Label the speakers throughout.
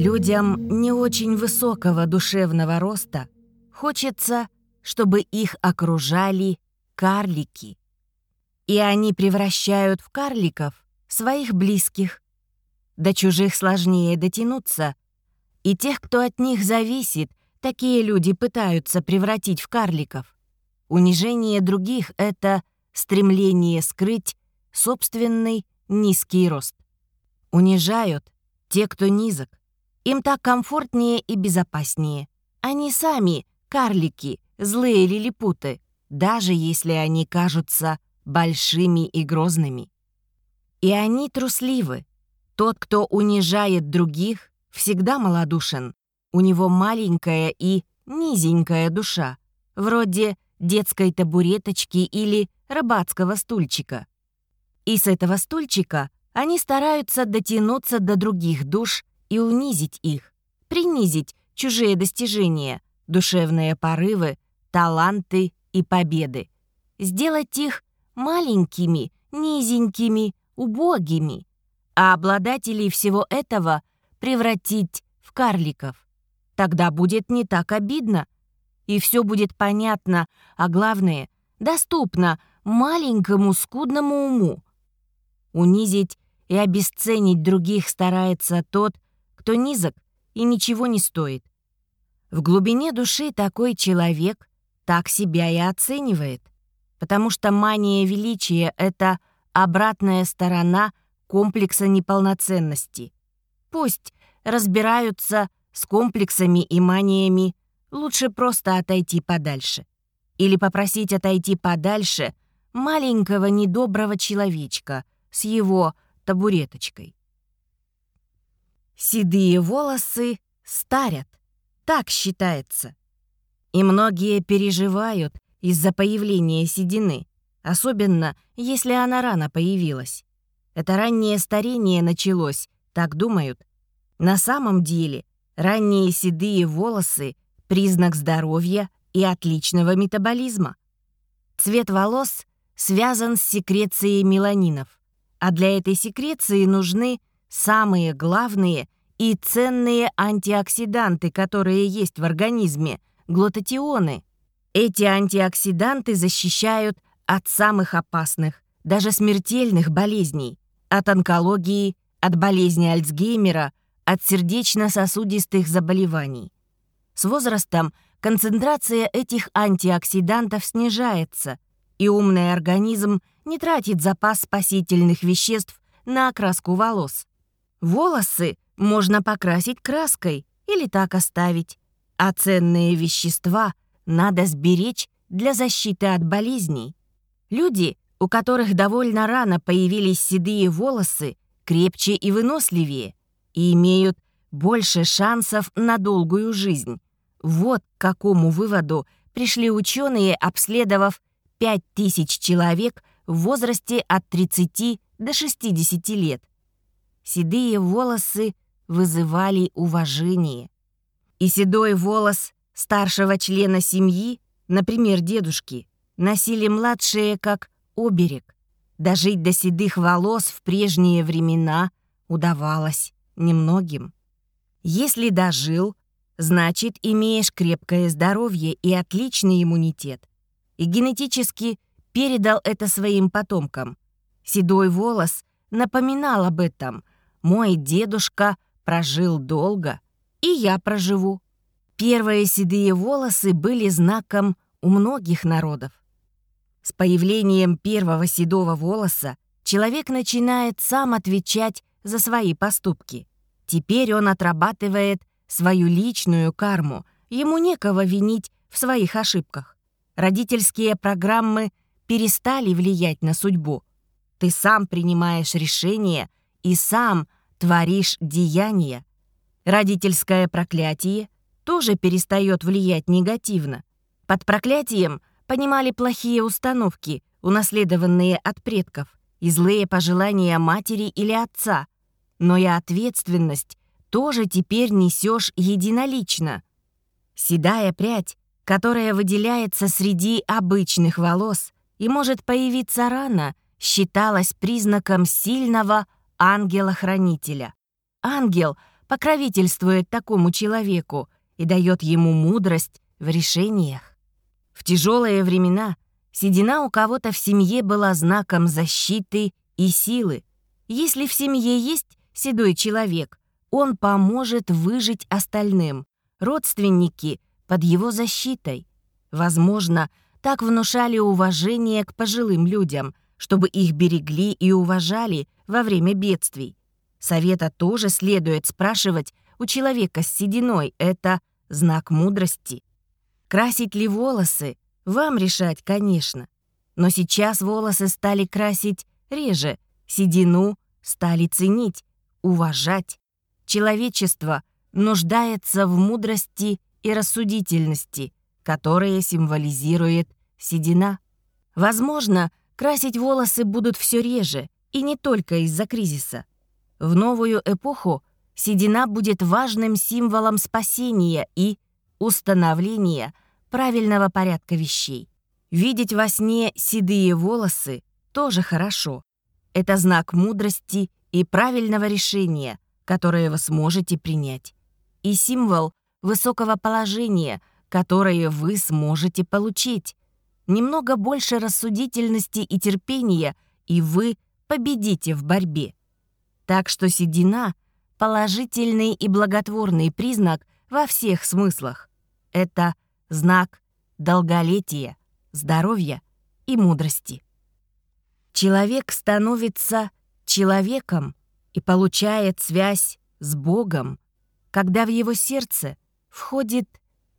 Speaker 1: Людям не очень высокого душевного роста хочется, чтобы их окружали карлики. И они превращают в карликов своих близких. До чужих сложнее дотянуться, и тех, кто от них зависит, такие люди пытаются превратить в карликов. Унижение других — это стремление скрыть собственный низкий рост. Унижают те, кто низок. Им так комфортнее и безопаснее. Они сами — карлики, злые лилипуты, даже если они кажутся большими и грозными. И они трусливы. Тот, кто унижает других, всегда малодушен. У него маленькая и низенькая душа, вроде детской табуреточки или рыбацкого стульчика. И с этого стульчика они стараются дотянуться до других душ и унизить их, принизить чужие достижения, душевные порывы, таланты и победы, сделать их маленькими, низенькими, убогими, а обладателей всего этого превратить в карликов. Тогда будет не так обидно, и все будет понятно, а главное — доступно маленькому скудному уму. Унизить и обесценить других старается тот, кто низок и ничего не стоит. В глубине души такой человек так себя и оценивает, потому что мания величия — это обратная сторона комплекса неполноценности. Пусть разбираются с комплексами и маниями, лучше просто отойти подальше. Или попросить отойти подальше маленького недоброго человечка с его табуреточкой. Седые волосы старят, так считается. И многие переживают из-за появления седины, особенно если она рано появилась. Это раннее старение началось, так думают. На самом деле, ранние седые волосы — признак здоровья и отличного метаболизма. Цвет волос связан с секрецией меланинов, а для этой секреции нужны самые главные и ценные антиоксиданты, которые есть в организме — глутатионы. Эти антиоксиданты защищают от самых опасных, даже смертельных болезней, от онкологии, от болезни Альцгеймера, от сердечно-сосудистых заболеваний. С возрастом концентрация этих антиоксидантов снижается, и умный организм не тратит запас спасительных веществ на окраску волос. Волосы можно покрасить краской или так оставить, а ценные вещества надо сберечь для защиты от болезней. Люди, у которых довольно рано появились седые волосы, крепче и выносливее и имеют больше шансов на долгую жизнь. Вот к какому выводу пришли ученые, обследовав 5000 человек в возрасте от 30 до 60 лет. Седые волосы вызывали уважение. И седой волос старшего члена семьи, например, дедушки, носили младшие как оберег. Дожить до седых волос в прежние времена удавалось немногим. Если дожил, значит, имеешь крепкое здоровье и отличный иммунитет. И генетически передал это своим потомкам. Седой волос напоминал об этом. Мой дедушка прожил долго — и я проживу. Первые седые волосы были знаком у многих народов. С появлением первого седого волоса человек начинает сам отвечать за свои поступки. Теперь он отрабатывает свою личную карму, ему некого винить в своих ошибках. Родительские программы перестали влиять на судьбу. Ты сам принимаешь решения и сам творишь деяния. Родительское проклятие тоже перестает влиять негативно. Под проклятием понимали плохие установки, унаследованные от предков, и злые пожелания матери или отца. Но и ответственность тоже теперь несешь единолично. Седая прядь, которая выделяется среди обычных волос и может появиться рано, считалась признаком сильного ангела-хранителя. Ангел — покровительствует такому человеку и дает ему мудрость в решениях. В тяжелые времена седина у кого-то в семье была знаком защиты и силы. Если в семье есть седой человек, он поможет выжить остальным. Родственники под его защитой. Возможно, так внушали уважение к пожилым людям, чтобы их берегли и уважали во время бедствий. Совета тоже следует спрашивать у человека с сединой. Это знак мудрости. Красить ли волосы? Вам решать, конечно. Но сейчас волосы стали красить реже, седину стали ценить, уважать. Человечество нуждается в мудрости и рассудительности, которые символизирует седина. Возможно, красить волосы будут все реже, и не только из-за кризиса. В новую эпоху седина будет важным символом спасения и установления правильного порядка вещей. Видеть во сне седые волосы тоже хорошо. Это знак мудрости и правильного решения, которое вы сможете принять. И символ высокого положения, которое вы сможете получить. Немного больше рассудительности и терпения, и вы победите в борьбе. Так что седина — положительный и благотворный признак во всех смыслах. Это знак долголетия, здоровья и мудрости. Человек становится человеком и получает связь с Богом, когда в его сердце входит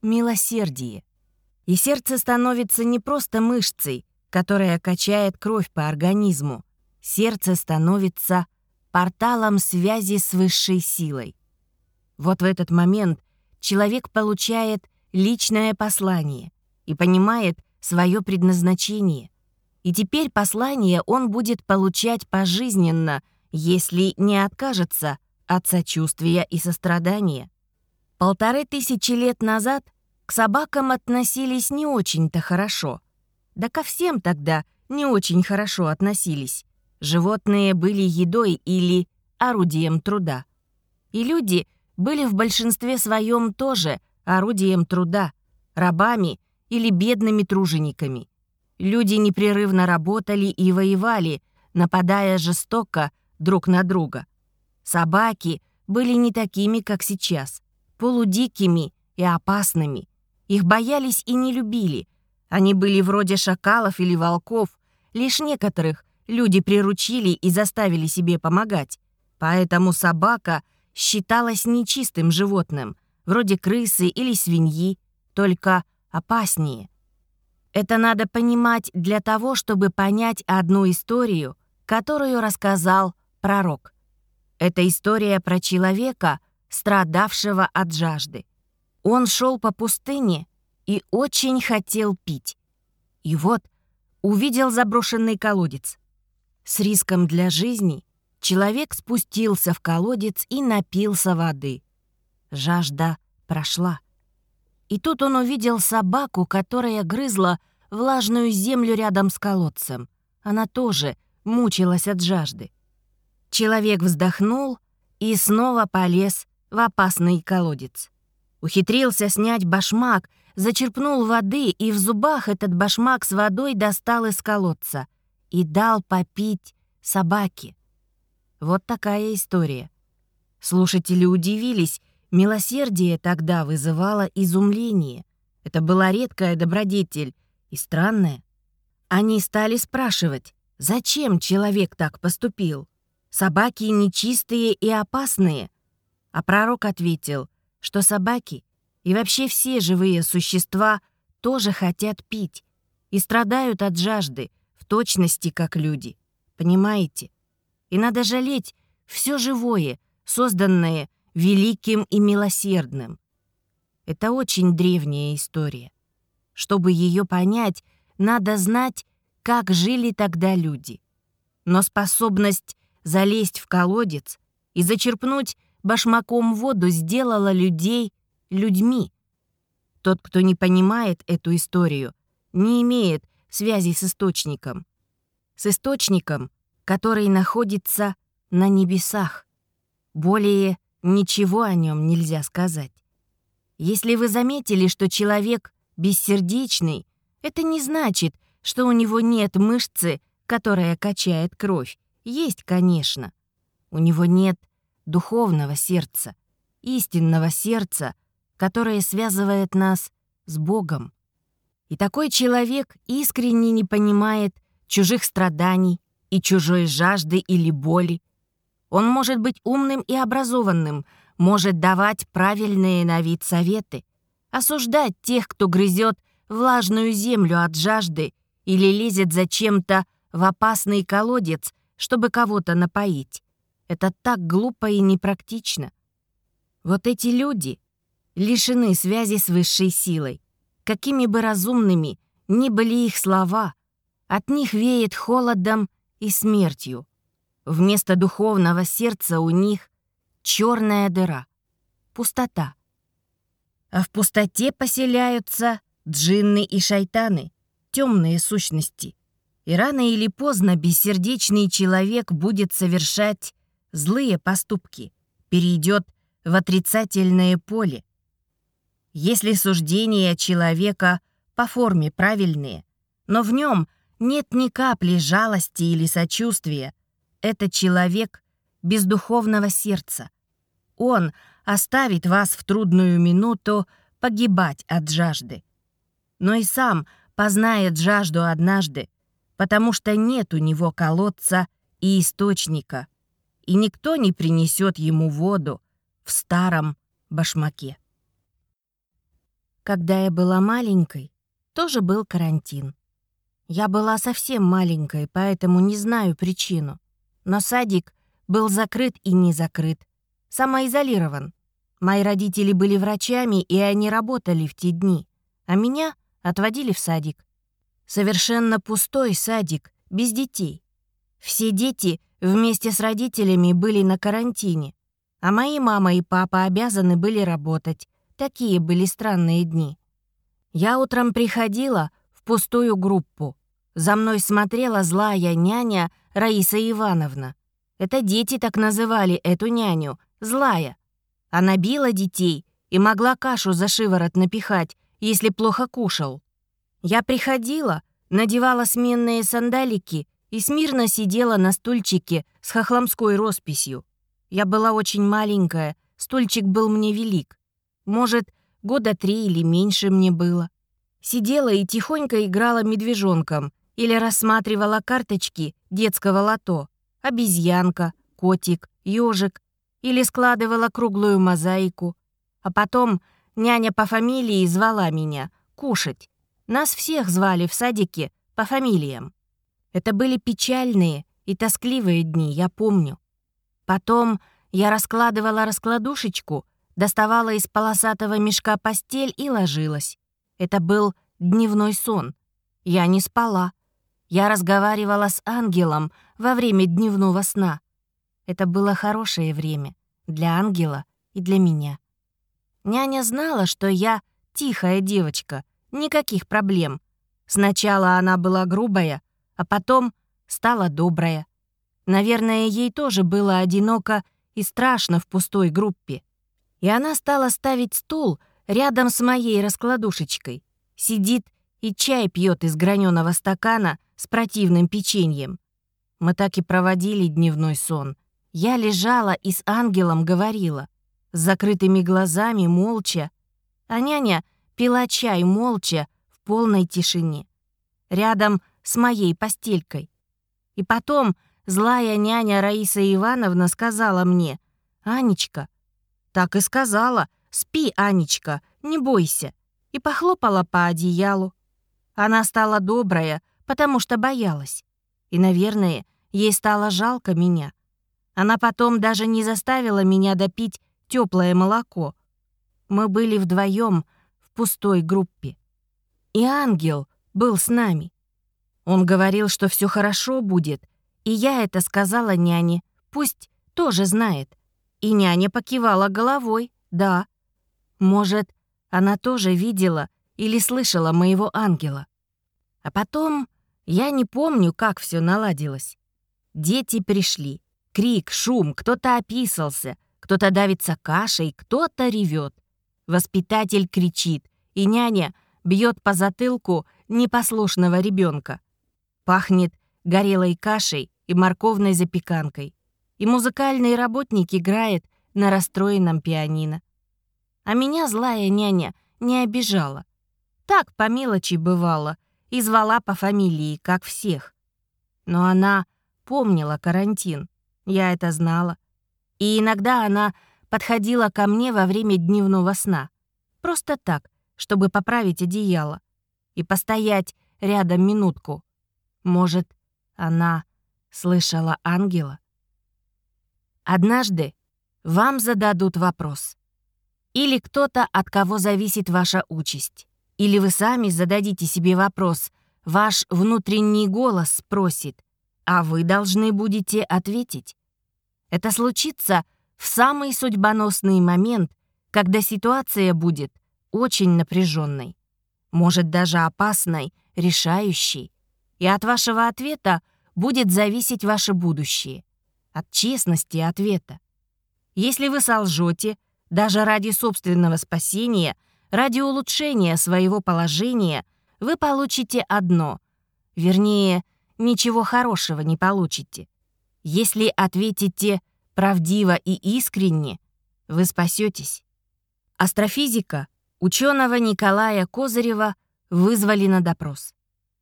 Speaker 1: милосердие. И сердце становится не просто мышцей, которая качает кровь по организму. Сердце становится порталом связи с высшей силой. Вот в этот момент человек получает личное послание и понимает свое предназначение. И теперь послание он будет получать пожизненно, если не откажется от сочувствия и сострадания. Полторы тысячи лет назад к собакам относились не очень-то хорошо. Да ко всем тогда не очень хорошо относились. Животные были едой или орудием труда. И люди были в большинстве своем тоже орудием труда, рабами или бедными тружениками. Люди непрерывно работали и воевали, нападая жестоко друг на друга. Собаки были не такими, как сейчас, полудикими и опасными. Их боялись и не любили. Они были вроде шакалов или волков, лишь некоторых люди приручили и заставили себе помогать. Поэтому собака считалась нечистым животным, вроде крысы или свиньи, только опаснее. Это надо понимать для того, чтобы понять одну историю, которую рассказал пророк. Это история про человека, страдавшего от жажды. Он шел по пустыне и очень хотел пить. И вот увидел заброшенный колодец. С риском для жизни человек спустился в колодец и напился воды. Жажда прошла. И тут он увидел собаку, которая грызла влажную землю рядом с колодцем. Она тоже мучилась от жажды. Человек вздохнул и снова полез в опасный колодец. Ухитрился снять башмак, зачерпнул воды, и в зубах этот башмак с водой достал из колодца — и дал попить собаке. Вот такая история. Слушатели удивились, милосердие тогда вызывало изумление. Это была редкая добродетель и странная. Они стали спрашивать, зачем человек так поступил? Собаки нечистые и опасные. А пророк ответил, что собаки и вообще все живые существа тоже хотят пить и страдают от жажды, точности, как люди. Понимаете? И надо жалеть все живое, созданное великим и милосердным. Это очень древняя история. Чтобы ее понять, надо знать, как жили тогда люди. Но способность залезть в колодец и зачерпнуть башмаком воду сделала людей людьми. Тот, кто не понимает эту историю, не имеет связи с источником. С источником, который находится на небесах. Более ничего о нем нельзя сказать. Если вы заметили, что человек бессердечный, это не значит, что у него нет мышцы, которая качает кровь. Есть, конечно. У него нет духовного сердца, истинного сердца, которое связывает нас с Богом. И такой человек искренне не понимает чужих страданий и чужой жажды или боли. Он может быть умным и образованным, может давать правильные на вид советы, осуждать тех, кто грызет влажную землю от жажды или лезет за чем-то в опасный колодец, чтобы кого-то напоить. Это так глупо и непрактично. Вот эти люди лишены связи с высшей силой. Какими бы разумными ни были их слова, от них веет холодом и смертью. Вместо духовного сердца у них черная дыра, пустота. А в пустоте поселяются джинны и шайтаны, темные сущности. И рано или поздно бессердечный человек будет совершать злые поступки, перейдет в отрицательное поле. Если суждения человека по форме правильные, но в нем нет ни капли жалости или сочувствия, это человек без духовного сердца. Он оставит вас в трудную минуту погибать от жажды. Но и сам познает жажду однажды, потому что нет у него колодца и источника, и никто не принесет ему воду в старом башмаке. Когда я была маленькой, тоже был карантин. Я была совсем маленькой, поэтому не знаю причину. Но садик был закрыт и не закрыт. Самоизолирован. Мои родители были врачами, и они работали в те дни. А меня отводили в садик. Совершенно пустой садик, без детей. Все дети вместе с родителями были на карантине. А мои мама и папа обязаны были работать. Такие были странные дни. Я утром приходила в пустую группу. За мной смотрела злая няня Раиса Ивановна. Это дети так называли эту няню, злая. Она била детей и могла кашу за шиворот напихать, если плохо кушал. Я приходила, надевала сменные сандалики и смирно сидела на стульчике с хохломской росписью. Я была очень маленькая, стульчик был мне велик. Может, года три или меньше мне было. Сидела и тихонько играла медвежонком или рассматривала карточки детского лото, обезьянка, котик, ежик, или складывала круглую мозаику. А потом няня по фамилии звала меня кушать. Нас всех звали в садике по фамилиям. Это были печальные и тоскливые дни, я помню. Потом я раскладывала раскладушечку, доставала из полосатого мешка постель и ложилась. Это был дневной сон. Я не спала. Я разговаривала с ангелом во время дневного сна. Это было хорошее время для ангела и для меня. Няня знала, что я тихая девочка, никаких проблем. Сначала она была грубая, а потом стала добрая. Наверное, ей тоже было одиноко и страшно в пустой группе. И она стала ставить стул рядом с моей раскладушечкой. Сидит и чай пьет из граненого стакана с противным печеньем. Мы так и проводили дневной сон. Я лежала и с ангелом говорила, с закрытыми глазами, молча, а няня пила чай молча в полной тишине, рядом с моей постелькой. И потом злая няня Раиса Ивановна сказала мне, «Анечка», так и сказала, «Спи, Анечка, не бойся», и похлопала по одеялу. Она стала добрая, потому что боялась. И, наверное, ей стало жалко меня. Она потом даже не заставила меня допить теплое молоко. Мы были вдвоем в пустой группе. И ангел был с нами. Он говорил, что все хорошо будет, и я это сказала няне, пусть тоже знает. И няня покивала головой, да. Может, она тоже видела или слышала моего ангела. А потом я не помню, как все наладилось. Дети пришли. Крик, шум, кто-то описался. кто-то давится кашей, кто-то ревет. Воспитатель кричит, и няня бьет по затылку непослушного ребенка. Пахнет горелой кашей и морковной запеканкой. И музыкальный работник играет на расстроенном пианино. А меня злая няня не обижала. Так по мелочи бывало и звала по фамилии, как всех. Но она помнила карантин, я это знала. И иногда она подходила ко мне во время дневного сна. Просто так, чтобы поправить одеяло. И постоять рядом минутку. Может, она слышала ангела? Однажды вам зададут вопрос. Или кто-то, от кого зависит ваша участь. Или вы сами зададите себе вопрос. Ваш внутренний голос спросит, а вы должны будете ответить. Это случится в самый судьбоносный момент, когда ситуация будет очень напряженной, может даже опасной, решающей, и от вашего ответа будет зависеть ваше будущее, от честности ответа. Если вы солжете, даже ради собственного спасения, ради улучшения своего положения, вы получите одно, вернее, ничего хорошего не получите. Если ответите правдиво и искренне, вы спасетесь. Астрофизика ученого Николая Козырева вызвали на допрос.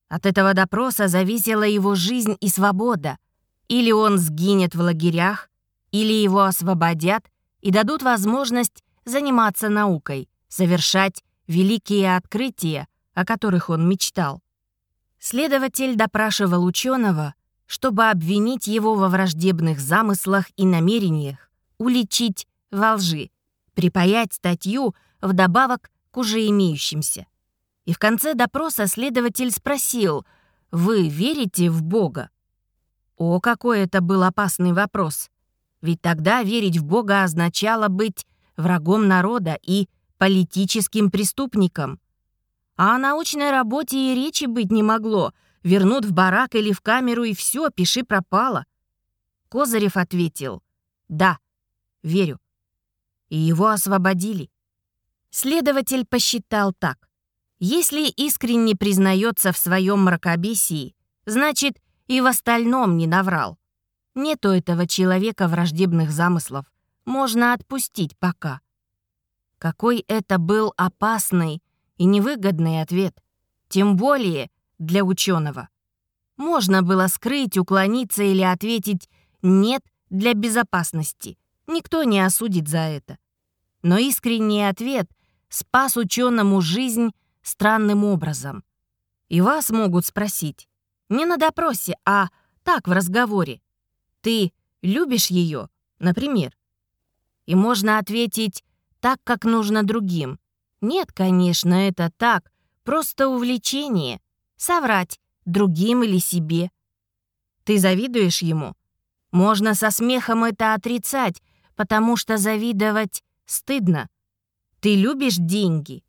Speaker 1: От этого допроса зависела его жизнь и свобода. Или он сгинет в лагерях, или его освободят и дадут возможность заниматься наукой, совершать великие открытия, о которых он мечтал. Следователь допрашивал ученого чтобы обвинить его во враждебных замыслах и намерениях, уличить во лжи, припаять статью вдобавок к уже имеющимся. И в конце допроса следователь спросил, «Вы верите в Бога?» О, какой это был опасный вопрос! Ведь тогда верить в Бога означало быть врагом народа и политическим преступником. А о научной работе и речи быть не могло — вернут в барак или в камеру, и все, пиши пропало. Козырев ответил, да, верю. И его освободили. Следователь посчитал так. Если искренне признается в своем мракобесии, значит, и в остальном не наврал. Нету этого человека враждебных замыслов. Можно отпустить пока. Какой это был опасный и невыгодный ответ. Тем более, для ученого. Можно было скрыть, уклониться или ответить «нет» для безопасности. Никто не осудит за это. Но искренний ответ спас ученому жизнь странным образом. И вас могут спросить, не на допросе, а так в разговоре. Ты любишь ее, например? И можно ответить так, как нужно другим. Нет, конечно, это так, просто увлечение соврать другим или себе. Ты завидуешь ему? Можно со смехом это отрицать, потому что завидовать стыдно. Ты любишь деньги?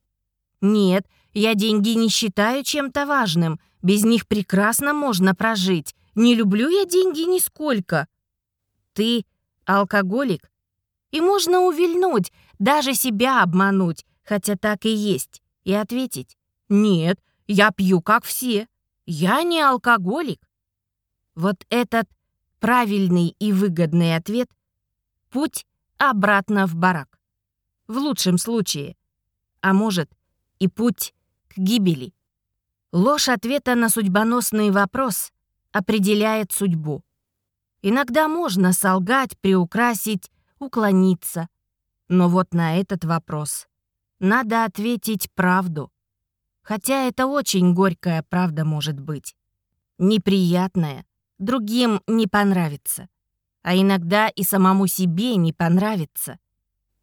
Speaker 1: Нет, я деньги не считаю чем-то важным. Без них прекрасно можно прожить. Не люблю я деньги нисколько. Ты алкоголик? И можно увильнуть, даже себя обмануть, хотя так и есть, и ответить «Нет, я пью, как все. Я не алкоголик. Вот этот правильный и выгодный ответ — путь обратно в барак. В лучшем случае. А может, и путь к гибели. Ложь ответа на судьбоносный вопрос определяет судьбу. Иногда можно солгать, приукрасить, уклониться. Но вот на этот вопрос надо ответить правду. Хотя это очень горькая правда может быть. Неприятная, другим не понравится. А иногда и самому себе не понравится.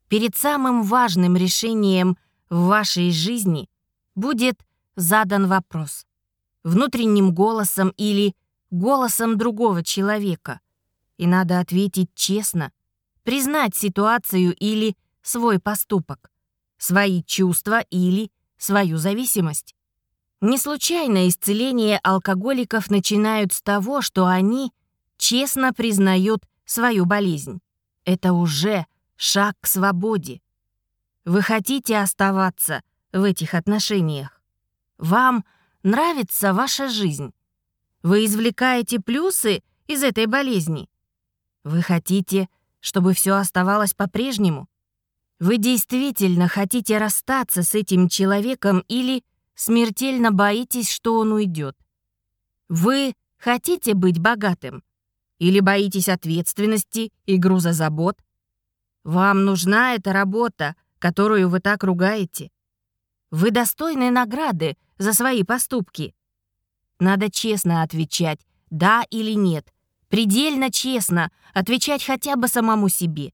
Speaker 1: Перед самым важным решением в вашей жизни будет задан вопрос. Внутренним голосом или голосом другого человека. И надо ответить честно, признать ситуацию или свой поступок, свои чувства или свою зависимость. Не случайно исцеление алкоголиков начинают с того, что они честно признают свою болезнь. Это уже шаг к свободе. Вы хотите оставаться в этих отношениях? Вам нравится ваша жизнь? Вы извлекаете плюсы из этой болезни? Вы хотите, чтобы все оставалось по-прежнему? Вы действительно хотите расстаться с этим человеком или смертельно боитесь, что он уйдет? Вы хотите быть богатым? Или боитесь ответственности и груза забот? Вам нужна эта работа, которую вы так ругаете? Вы достойны награды за свои поступки. Надо честно отвечать «да» или «нет». Предельно честно отвечать хотя бы самому себе.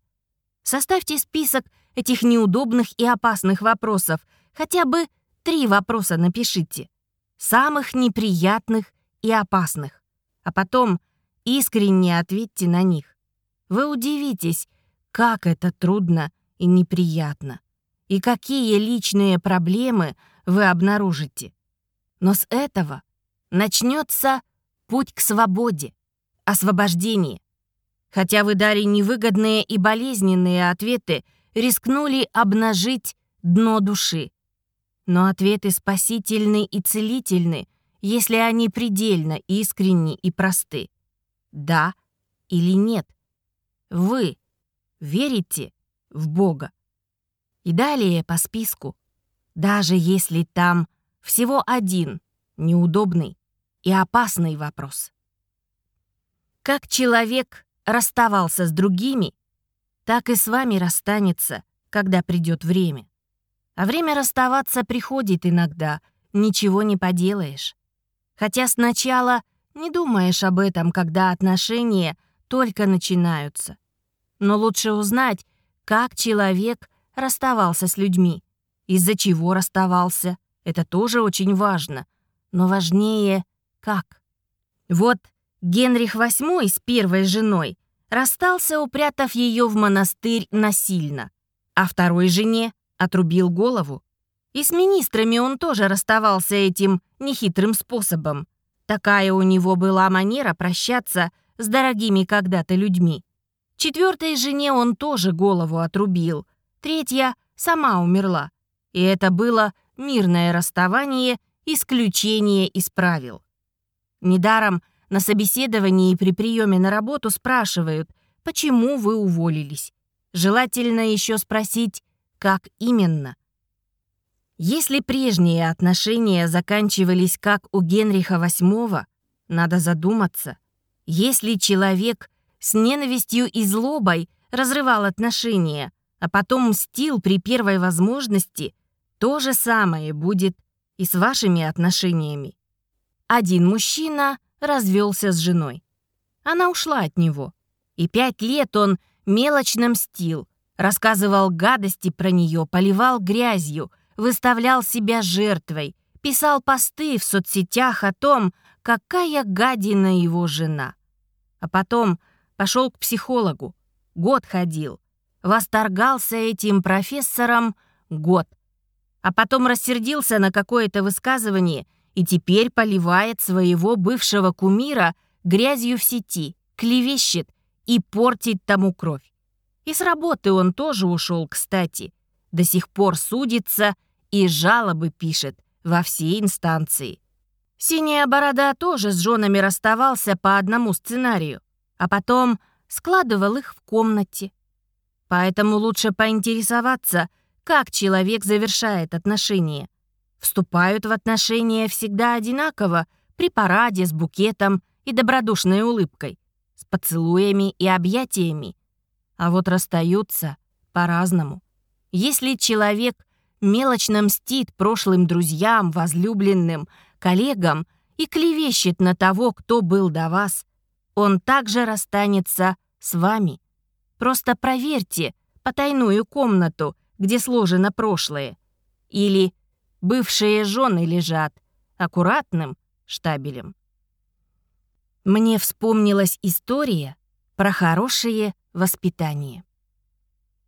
Speaker 1: Составьте список этих неудобных и опасных вопросов. Хотя бы три вопроса напишите. Самых неприятных и опасных. А потом искренне ответьте на них. Вы удивитесь, как это трудно и неприятно. И какие личные проблемы вы обнаружите. Но с этого начнется путь к свободе, освобождение. Хотя вы дали невыгодные и болезненные ответы, рискнули обнажить дно души. Но ответы спасительны и целительны, если они предельно искренни и просты. Да или нет? Вы верите в Бога? И далее по списку, даже если там всего один неудобный и опасный вопрос. Как человек расставался с другими, так и с вами расстанется, когда придет время. А время расставаться приходит иногда, ничего не поделаешь. Хотя сначала не думаешь об этом, когда отношения только начинаются. Но лучше узнать, как человек расставался с людьми, из-за чего расставался. Это тоже очень важно. Но важнее — как. Вот Генрих VIII с первой женой расстался, упрятав ее в монастырь насильно, а второй жене отрубил голову. И с министрами он тоже расставался этим нехитрым способом. Такая у него была манера прощаться с дорогими когда-то людьми. Четвертой жене он тоже голову отрубил, третья сама умерла. И это было мирное расставание, исключение из правил. Недаром на собеседовании при приеме на работу спрашивают, почему вы уволились. Желательно еще спросить, как именно. Если прежние отношения заканчивались как у Генриха VIII, надо задуматься. Если человек с ненавистью и злобой разрывал отношения, а потом мстил при первой возможности, то же самое будет и с вашими отношениями. Один мужчина развелся с женой. Она ушла от него. И пять лет он мелочно мстил, рассказывал гадости про нее, поливал грязью, выставлял себя жертвой, писал посты в соцсетях о том, какая гадина его жена. А потом пошел к психологу. Год ходил. Восторгался этим профессором год. А потом рассердился на какое-то высказывание и теперь поливает своего бывшего кумира грязью в сети, клевещет и портит тому кровь. И с работы он тоже ушел, кстати. До сих пор судится и жалобы пишет во все инстанции. Синяя борода тоже с женами расставался по одному сценарию, а потом складывал их в комнате. Поэтому лучше поинтересоваться, как человек завершает отношения вступают в отношения всегда одинаково, при параде, с букетом и добродушной улыбкой, с поцелуями и объятиями. А вот расстаются по-разному. Если человек мелочно мстит прошлым друзьям, возлюбленным, коллегам и клевещет на того, кто был до вас, он также расстанется с вами. Просто проверьте потайную комнату, где сложено прошлое. Или Бывшие жены лежат аккуратным штабелем. Мне вспомнилась история про хорошее воспитание.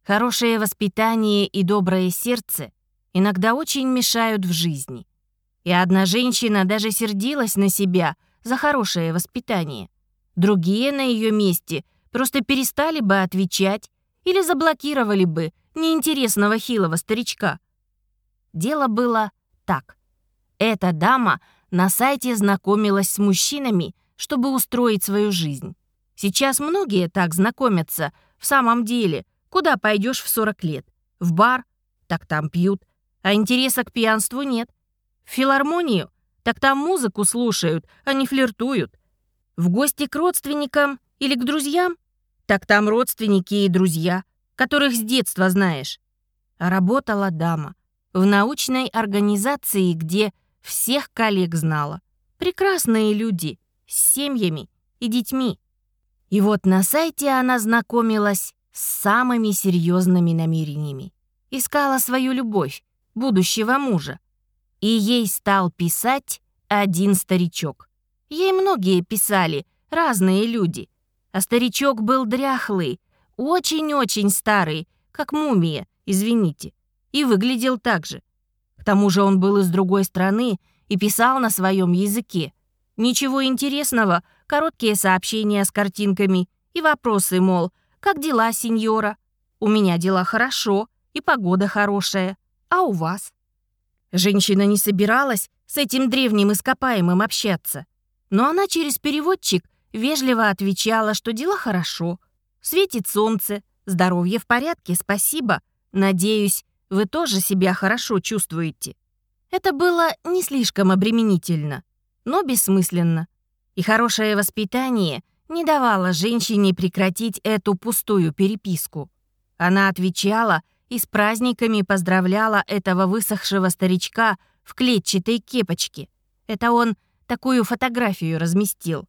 Speaker 1: Хорошее воспитание и доброе сердце иногда очень мешают в жизни. И одна женщина даже сердилась на себя за хорошее воспитание. Другие на ее месте просто перестали бы отвечать или заблокировали бы неинтересного хилого старичка. Дело было так. Эта дама на сайте знакомилась с мужчинами, чтобы устроить свою жизнь. Сейчас многие так знакомятся. В самом деле, куда пойдешь в 40 лет? В бар? Так там пьют. А интереса к пьянству нет. В филармонию? Так там музыку слушают, а не флиртуют. В гости к родственникам или к друзьям? Так там родственники и друзья, которых с детства знаешь. Работала дама в научной организации, где всех коллег знала. Прекрасные люди с семьями и детьми. И вот на сайте она знакомилась с самыми серьезными намерениями. Искала свою любовь, будущего мужа. И ей стал писать один старичок. Ей многие писали, разные люди. А старичок был дряхлый, очень-очень старый, как мумия, извините, и выглядел так же. К тому же он был из другой страны и писал на своем языке. Ничего интересного, короткие сообщения с картинками и вопросы, мол, «Как дела, сеньора?» «У меня дела хорошо, и погода хорошая. А у вас?» Женщина не собиралась с этим древним ископаемым общаться. Но она через переводчик вежливо отвечала, что дела хорошо. Светит солнце, здоровье в порядке, спасибо. Надеюсь, вы тоже себя хорошо чувствуете. Это было не слишком обременительно, но бессмысленно. И хорошее воспитание не давало женщине прекратить эту пустую переписку. Она отвечала и с праздниками поздравляла этого высохшего старичка в клетчатой кепочке. Это он такую фотографию разместил.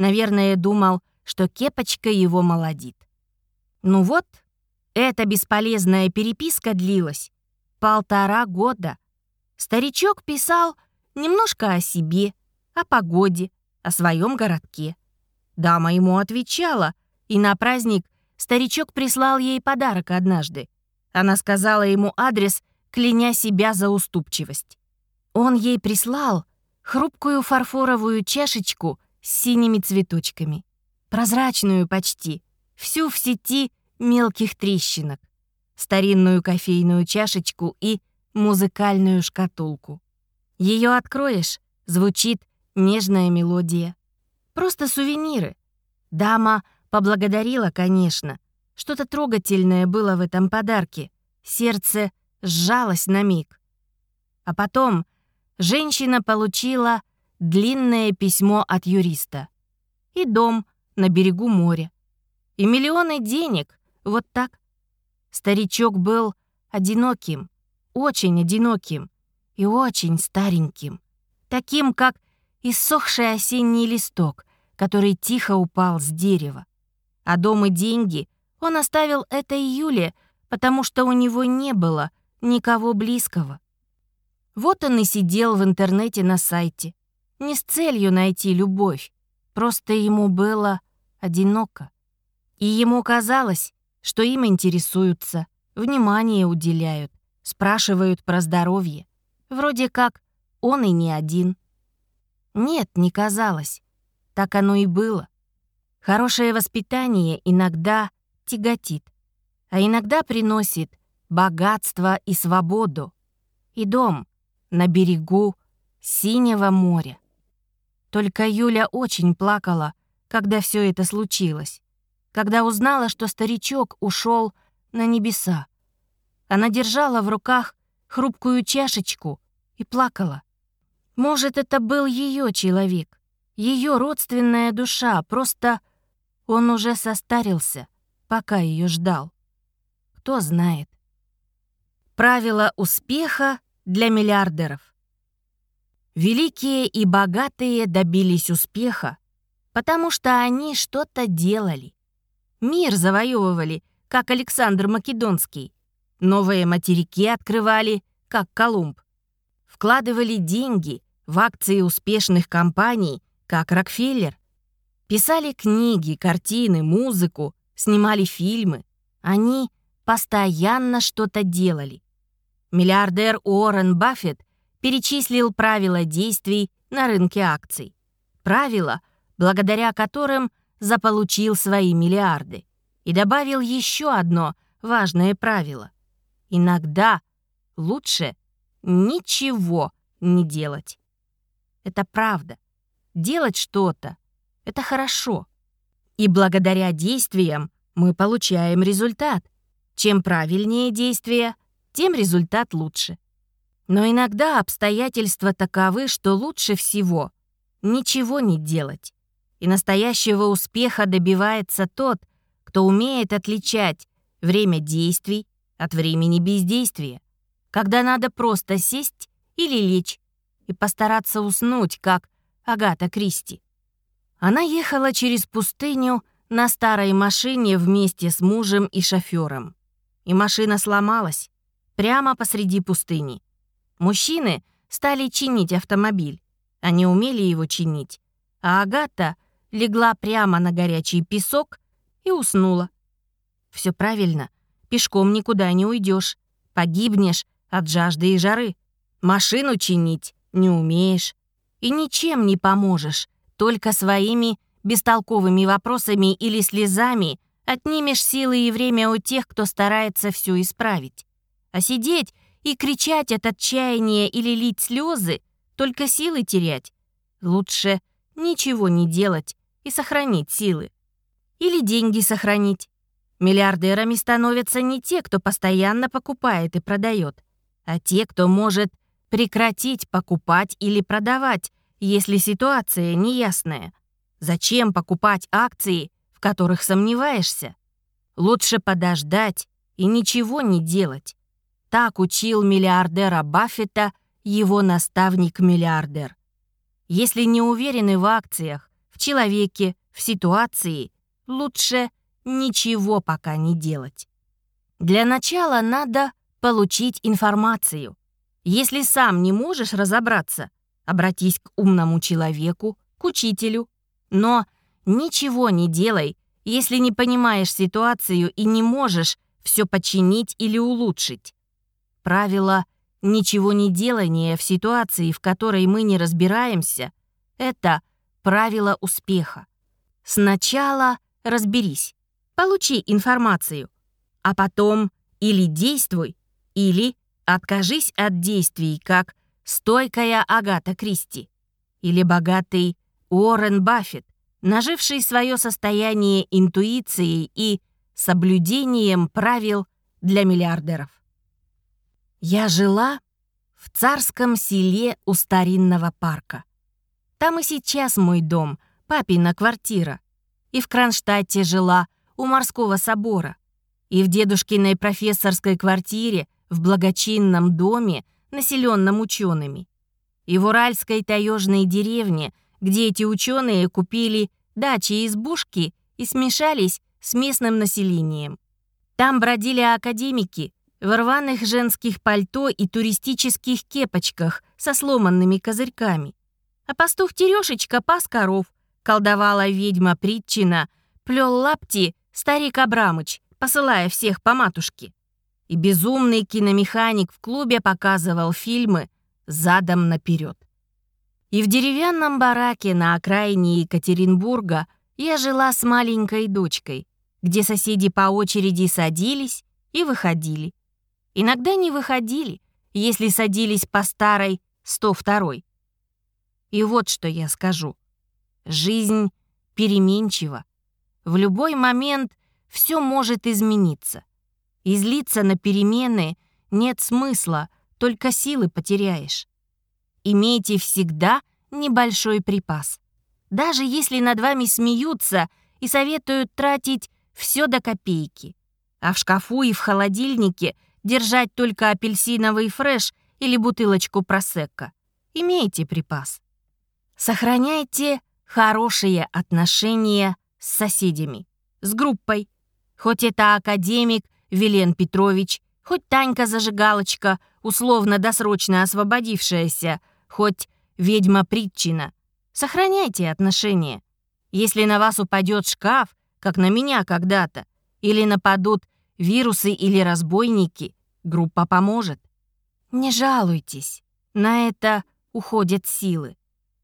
Speaker 1: Наверное, думал, что кепочка его молодит. Ну вот, эта бесполезная переписка длилась полтора года. Старичок писал немножко о себе, о погоде, о своем городке. Дама ему отвечала, и на праздник старичок прислал ей подарок однажды. Она сказала ему адрес, кляня себя за уступчивость. Он ей прислал хрупкую фарфоровую чашечку с синими цветочками, прозрачную почти, всю в сети мелких трещинок, старинную кофейную чашечку и музыкальную шкатулку. Ее откроешь, звучит нежная мелодия. Просто сувениры. Дама поблагодарила, конечно. Что-то трогательное было в этом подарке. Сердце сжалось на миг. А потом женщина получила длинное письмо от юриста. И дом на берегу моря. И миллионы денег. Вот так. Старичок был одиноким, очень одиноким и очень стареньким. Таким, как иссохший осенний листок, который тихо упал с дерева. А дом и деньги он оставил этой Юле, потому что у него не было никого близкого. Вот он и сидел в интернете на сайте. Не с целью найти любовь, просто ему было одиноко. И ему казалось, что им интересуются, внимание уделяют, спрашивают про здоровье. Вроде как он и не один. Нет, не казалось. Так оно и было. Хорошее воспитание иногда тяготит, а иногда приносит богатство и свободу. И дом на берегу синего моря. Только Юля очень плакала, когда все это случилось, когда узнала, что старичок ушел на небеса. Она держала в руках хрупкую чашечку и плакала. Может, это был ее человек, ее родственная душа, просто он уже состарился, пока ее ждал. Кто знает. Правило успеха для миллиардеров. Великие и богатые добились успеха, потому что они что-то делали. Мир завоевывали, как Александр Македонский. Новые материки открывали, как Колумб. Вкладывали деньги в акции успешных компаний, как Рокфеллер. Писали книги, картины, музыку, снимали фильмы. Они постоянно что-то делали. Миллиардер Уоррен Баффет перечислил правила действий на рынке акций. Правила, благодаря которым заполучил свои миллиарды. и добавил еще одно важное правило. Иногда лучше ничего не делать. Это правда. Делать что-то — это хорошо. И благодаря действиям мы получаем результат. Чем правильнее действия, тем результат лучше. Но иногда обстоятельства таковы, что лучше всего ничего не делать. И настоящего успеха добивается тот, кто умеет отличать время действий от времени бездействия, когда надо просто сесть или лечь и постараться уснуть, как Агата Кристи. Она ехала через пустыню на старой машине вместе с мужем и шофером. И машина сломалась прямо посреди пустыни. Мужчины стали чинить автомобиль. Они умели его чинить. А Агата легла прямо на горячий песок и уснула. Все правильно, пешком никуда не уйдешь, погибнешь от жажды и жары. Машину чинить не умеешь и ничем не поможешь, только своими бестолковыми вопросами или слезами отнимешь силы и время у тех, кто старается все исправить. А сидеть и кричать от отчаяния или лить слезы, только силы терять. Лучше ничего не делать и сохранить силы. Или деньги сохранить. Миллиардерами становятся не те, кто постоянно покупает и продает, а те, кто может прекратить покупать или продавать, если ситуация неясная. Зачем покупать акции, в которых сомневаешься? Лучше подождать и ничего не делать. Так учил миллиардера Баффета его наставник-миллиардер. Если не уверены в акциях, в человеке, в ситуации, лучше ничего пока не делать. Для начала надо получить информацию. Если сам не можешь разобраться, обратись к умному человеку, к учителю. Но ничего не делай, если не понимаешь ситуацию и не можешь все починить или улучшить. Правило «ничего не делания в ситуации, в которой мы не разбираемся» — это правило успеха. Сначала разберись, получи информацию, а потом или действуй, или откажись от действий, как стойкая Агата Кристи или богатый Уоррен Баффет, наживший свое состояние интуицией и соблюдением правил для миллиардеров. Я жила в царском селе у старинного парка. Там и сейчас мой дом, папина квартира. И в Кронштадте жила у морского собора. И в дедушкиной профессорской квартире в благочинном доме, населенном учеными. И в уральской таежной деревне, где эти ученые купили дачи и избушки и смешались с местным населением. Там бродили академики, в рваных женских пальто и туристических кепочках со сломанными козырьками. А пастух Терешечка пас коров, колдовала ведьма Притчина, плел лапти старик Абрамыч, посылая всех по матушке. И безумный киномеханик в клубе показывал фильмы задом наперед. И в деревянном бараке на окраине Екатеринбурга я жила с маленькой дочкой, где соседи по очереди садились и выходили. Иногда не выходили, если садились по старой 102 -й. И вот что я скажу. Жизнь переменчива. В любой момент все может измениться. Излиться на перемены нет смысла, только силы потеряешь. Имейте всегда небольшой припас. Даже если над вами смеются и советуют тратить все до копейки. А в шкафу и в холодильнике – держать только апельсиновый фреш или бутылочку просекко. Имейте припас. Сохраняйте хорошие отношения с соседями, с группой. Хоть это академик Вилен Петрович, хоть Танька-зажигалочка, условно-досрочно освободившаяся, хоть ведьма Притчина. Сохраняйте отношения. Если на вас упадет шкаф, как на меня когда-то, или нападут вирусы или разбойники, группа поможет. Не жалуйтесь, на это уходят силы.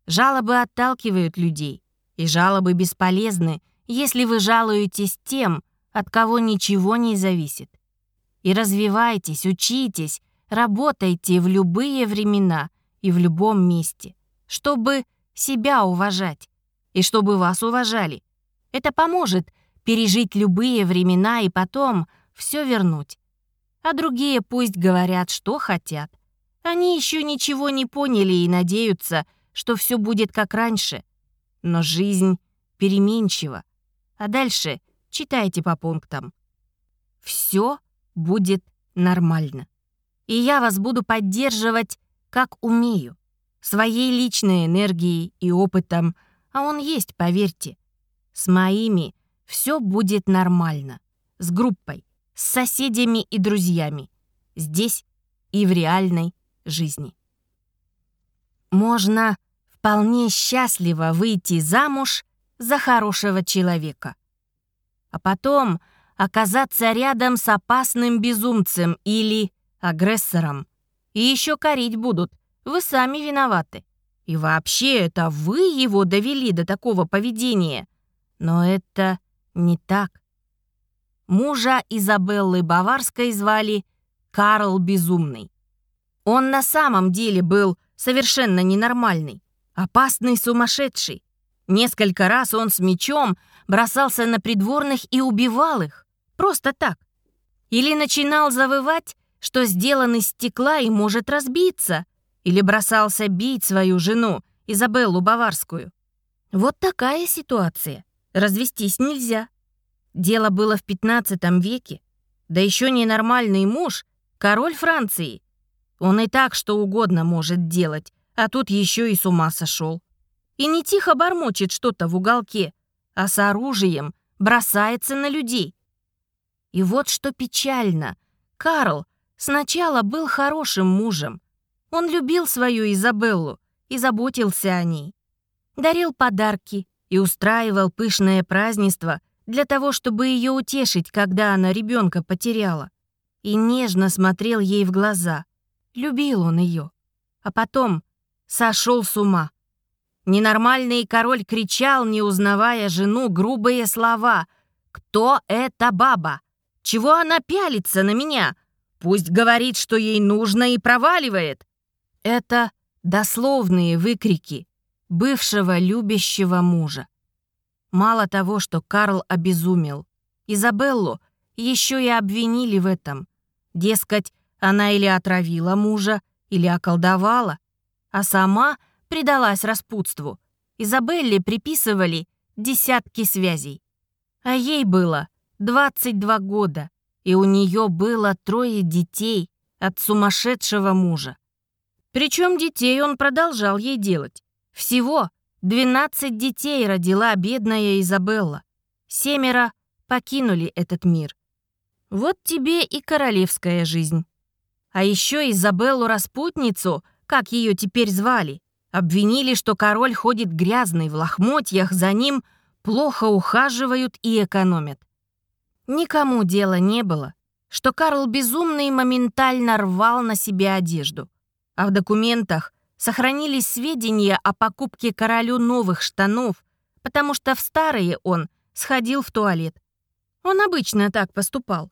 Speaker 1: Жалобы отталкивают людей, и жалобы бесполезны, если вы жалуетесь тем, от кого ничего не зависит. И развивайтесь, учитесь, работайте в любые времена и в любом месте, чтобы себя уважать и чтобы вас уважали. Это поможет пережить любые времена и потом все вернуть. А другие пусть говорят, что хотят. Они еще ничего не поняли и надеются, что все будет как раньше. Но жизнь переменчива. А дальше читайте по пунктам. Все будет нормально. И я вас буду поддерживать, как умею. Своей личной энергией и опытом, а он есть, поверьте. С моими все будет нормально. С группой, с соседями и друзьями. Здесь и в реальной жизни. Можно вполне счастливо выйти замуж за хорошего человека. А потом оказаться рядом с опасным безумцем или агрессором. И еще корить будут. Вы сами виноваты. И вообще, это вы его довели до такого поведения. Но это не так. Мужа Изабеллы Баварской звали Карл Безумный. Он на самом деле был совершенно ненормальный, опасный сумасшедший. Несколько раз он с мечом бросался на придворных и убивал их. Просто так. Или начинал завывать, что сделан из стекла и может разбиться. Или бросался бить свою жену, Изабеллу Баварскую. Вот такая ситуация. Развестись нельзя. Дело было в 15 веке. Да еще ненормальный муж, король Франции. Он и так что угодно может делать, а тут еще и с ума сошел. И не тихо бормочет что-то в уголке, а с оружием бросается на людей. И вот что печально. Карл сначала был хорошим мужем. Он любил свою Изабеллу и заботился о ней. Дарил подарки и устраивал пышное празднество для того, чтобы ее утешить, когда она ребенка потеряла. И нежно смотрел ей в глаза — Любил он ее. А потом сошел с ума. Ненормальный король кричал, не узнавая жену, грубые слова. «Кто эта баба? Чего она пялится на меня? Пусть говорит, что ей нужно и проваливает». Это дословные выкрики бывшего любящего мужа. Мало того, что Карл обезумел, Изабеллу еще и обвинили в этом. Дескать, она или отравила мужа, или околдовала, а сама предалась распутству. Изабелле приписывали десятки связей. А ей было 22 года, и у нее было трое детей от сумасшедшего мужа. Причем детей он продолжал ей делать. Всего 12 детей родила бедная Изабелла. Семеро покинули этот мир. Вот тебе и королевская жизнь. А еще Изабеллу-распутницу, как ее теперь звали, обвинили, что король ходит грязный в лохмотьях, за ним плохо ухаживают и экономят. Никому дела не было, что Карл Безумный моментально рвал на себе одежду, а в документах сохранились сведения о покупке королю новых штанов, потому что в старые он сходил в туалет. Он обычно так поступал.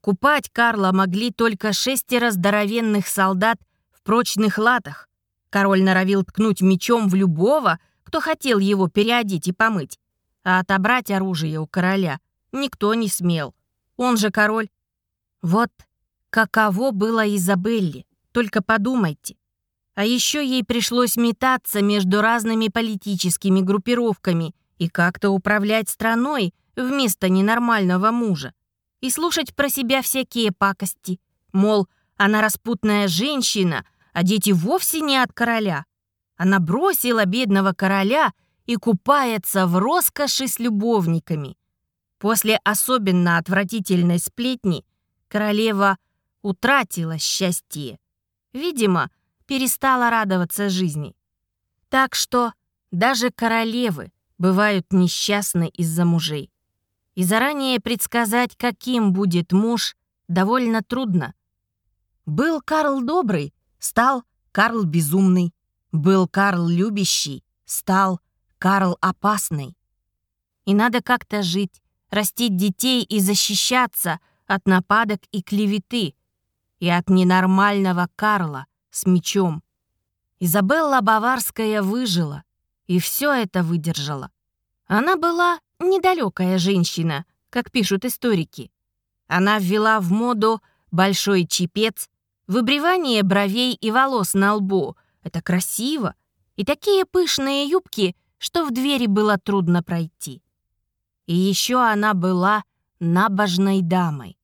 Speaker 1: Купать Карла могли только шестеро здоровенных солдат в прочных латах. Король норовил ткнуть мечом в любого, кто хотел его переодеть и помыть. А отобрать оружие у короля никто не смел. Он же король. Вот каково было Изабелле, только подумайте. А еще ей пришлось метаться между разными политическими группировками и как-то управлять страной вместо ненормального мужа и слушать про себя всякие пакости. Мол, она распутная женщина, а дети вовсе не от короля. Она бросила бедного короля и купается в роскоши с любовниками. После особенно отвратительной сплетни королева утратила счастье. Видимо, перестала радоваться жизни. Так что даже королевы бывают несчастны из-за мужей и заранее предсказать, каким будет муж, довольно трудно. Был Карл добрый, стал Карл безумный. Был Карл любящий, стал Карл опасный. И надо как-то жить, растить детей и защищаться от нападок и клеветы, и от ненормального Карла с мечом. Изабелла Баварская выжила, и все это выдержала. Она была недалекая женщина, как пишут историки. Она ввела в моду большой чепец, выбривание бровей и волос на лбу. Это красиво. И такие пышные юбки, что в двери было трудно пройти. И еще она была набожной дамой,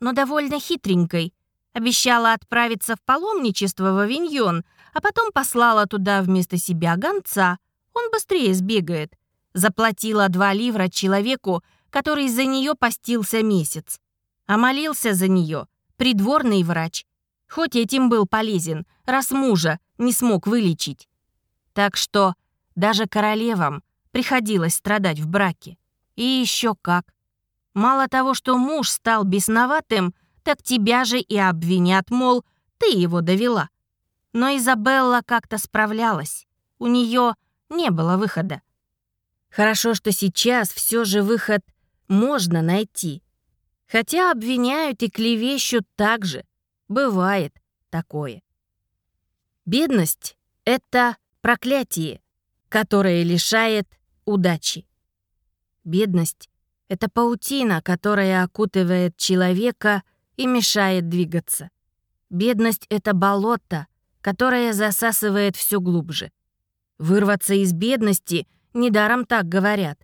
Speaker 1: но довольно хитренькой. Обещала отправиться в паломничество в Авиньон, а потом послала туда вместо себя гонца. Он быстрее сбегает. Заплатила два ливра человеку, который за нее постился месяц. А молился за нее придворный врач. Хоть этим был полезен, раз мужа не смог вылечить. Так что даже королевам приходилось страдать в браке. И еще как. Мало того, что муж стал бесноватым, так тебя же и обвинят, мол, ты его довела. Но Изабелла как-то справлялась. У нее не было выхода. Хорошо, что сейчас все же выход можно найти. Хотя обвиняют и клевещут так же. Бывает такое. Бедность — это проклятие, которое лишает удачи. Бедность — это паутина, которая окутывает человека и мешает двигаться. Бедность — это болото, которое засасывает все глубже. Вырваться из бедности недаром так говорят.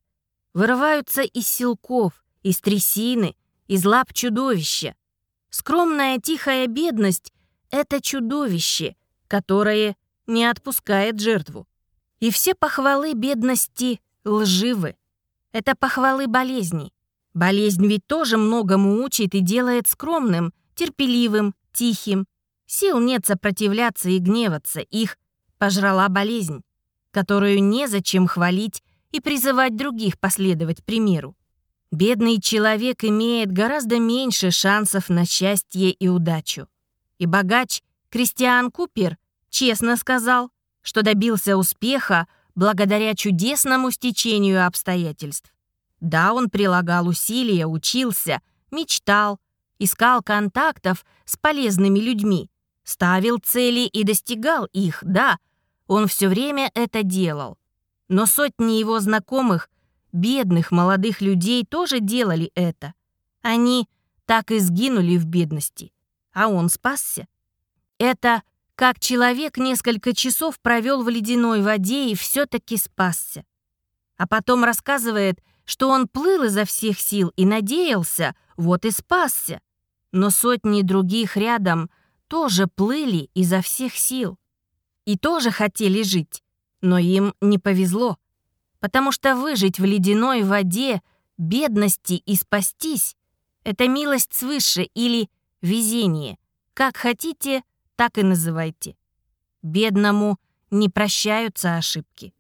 Speaker 1: Вырываются из силков, из трясины, из лап чудовища. Скромная тихая бедность — это чудовище, которое не отпускает жертву. И все похвалы бедности лживы. Это похвалы болезни. Болезнь ведь тоже многому учит и делает скромным, терпеливым, тихим. Сил нет сопротивляться и гневаться, их пожрала болезнь, которую незачем хвалить и призывать других последовать примеру. Бедный человек имеет гораздо меньше шансов на счастье и удачу. И богач Кристиан Купер честно сказал, что добился успеха благодаря чудесному стечению обстоятельств. Да, он прилагал усилия, учился, мечтал, искал контактов с полезными людьми, ставил цели и достигал их, да, он все время это делал. Но сотни его знакомых бедных молодых людей тоже делали это. Они так и сгинули в бедности, а он спасся. Это как человек несколько часов провел в ледяной воде и все-таки спасся. А потом рассказывает, что он плыл изо всех сил и надеялся, вот и спасся. Но сотни других рядом тоже плыли изо всех сил. И тоже хотели жить, но им не повезло потому что выжить в ледяной воде, бедности и спастись — это милость свыше или везение. Как хотите, так и называйте. Бедному не прощаются ошибки.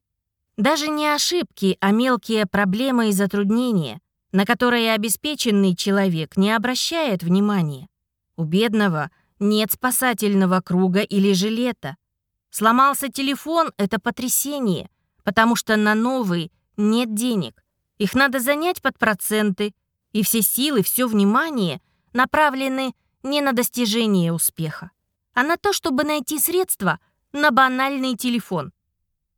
Speaker 1: Даже не ошибки, а мелкие проблемы и затруднения, на которые обеспеченный человек не обращает внимания. У бедного нет спасательного круга или жилета. Сломался телефон — это потрясение, потому что на новые нет денег. Их надо занять под проценты, и все силы, все внимание направлены не на достижение успеха, а на то, чтобы найти средства на банальный телефон.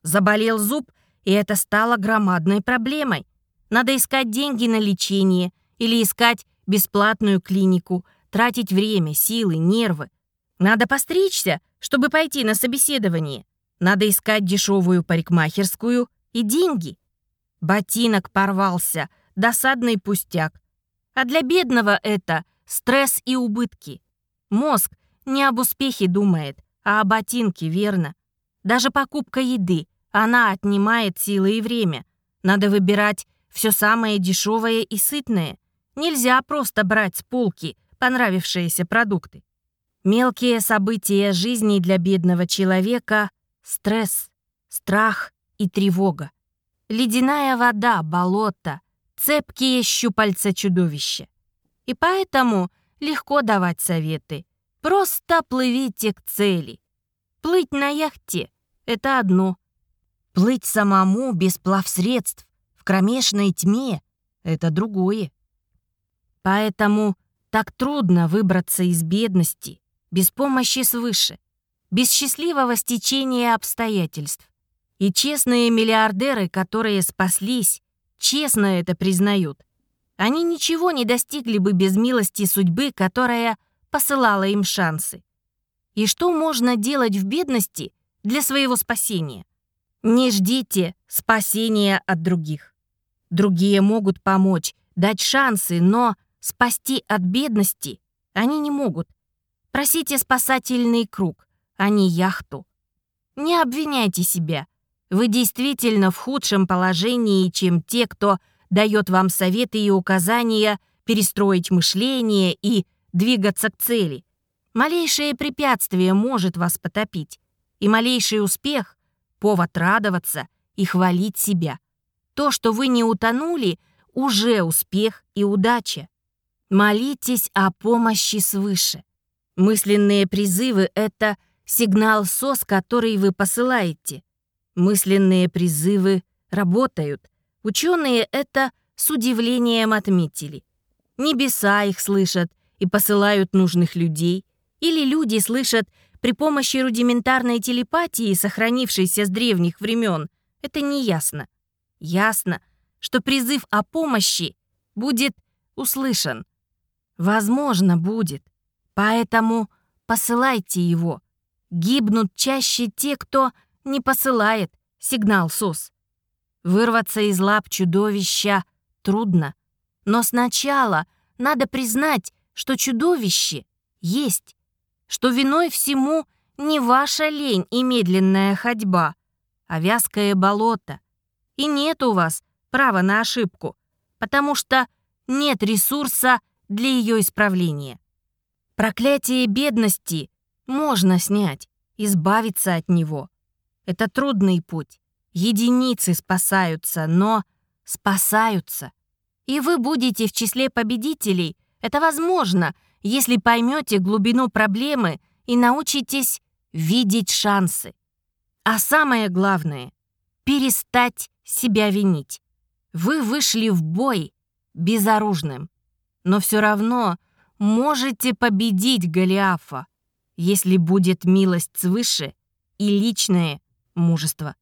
Speaker 1: Заболел зуб, и это стало громадной проблемой. Надо искать деньги на лечение или искать бесплатную клинику, тратить время, силы, нервы. Надо постричься, чтобы пойти на собеседование. Надо искать дешевую парикмахерскую и деньги. Ботинок порвался, досадный пустяк. А для бедного это стресс и убытки. Мозг не об успехе думает, а о ботинке, верно. Даже покупка еды, она отнимает силы и время. Надо выбирать все самое дешевое и сытное. Нельзя просто брать с полки понравившиеся продукты. Мелкие события жизни для бедного человека Стресс, страх и тревога. Ледяная вода, болото, цепкие щупальца чудовища. И поэтому легко давать советы. Просто плывите к цели. Плыть на яхте — это одно. Плыть самому без плавсредств в кромешной тьме — это другое. Поэтому так трудно выбраться из бедности без помощи свыше, без счастливого стечения обстоятельств. И честные миллиардеры, которые спаслись, честно это признают. Они ничего не достигли бы без милости судьбы, которая посылала им шансы. И что можно делать в бедности для своего спасения? Не ждите спасения от других. Другие могут помочь, дать шансы, но спасти от бедности они не могут. Просите спасательный круг, а не яхту. Не обвиняйте себя. Вы действительно в худшем положении, чем те, кто дает вам советы и указания перестроить мышление и двигаться к цели. Малейшее препятствие может вас потопить, и малейший успех — повод радоваться и хвалить себя. То, что вы не утонули, уже успех и удача. Молитесь о помощи свыше. Мысленные призывы — это сигнал СОС, который вы посылаете. Мысленные призывы работают. Ученые это с удивлением отметили. Небеса их слышат и посылают нужных людей. Или люди слышат при помощи рудиментарной телепатии, сохранившейся с древних времен. Это не ясно. Ясно, что призыв о помощи будет услышан. Возможно, будет. Поэтому посылайте его. Гибнут чаще те, кто не посылает сигнал СОС. Вырваться из лап чудовища трудно. Но сначала надо признать, что чудовище есть, что виной всему не ваша лень и медленная ходьба, а вязкое болото. И нет у вас права на ошибку, потому что нет ресурса для ее исправления. Проклятие бедности можно снять, избавиться от него. Это трудный путь. Единицы спасаются, но спасаются. И вы будете в числе победителей. Это возможно, если поймете глубину проблемы и научитесь видеть шансы. А самое главное — перестать себя винить. Вы вышли в бой безоружным, но все равно можете победить Голиафа, если будет милость свыше и личное мужество.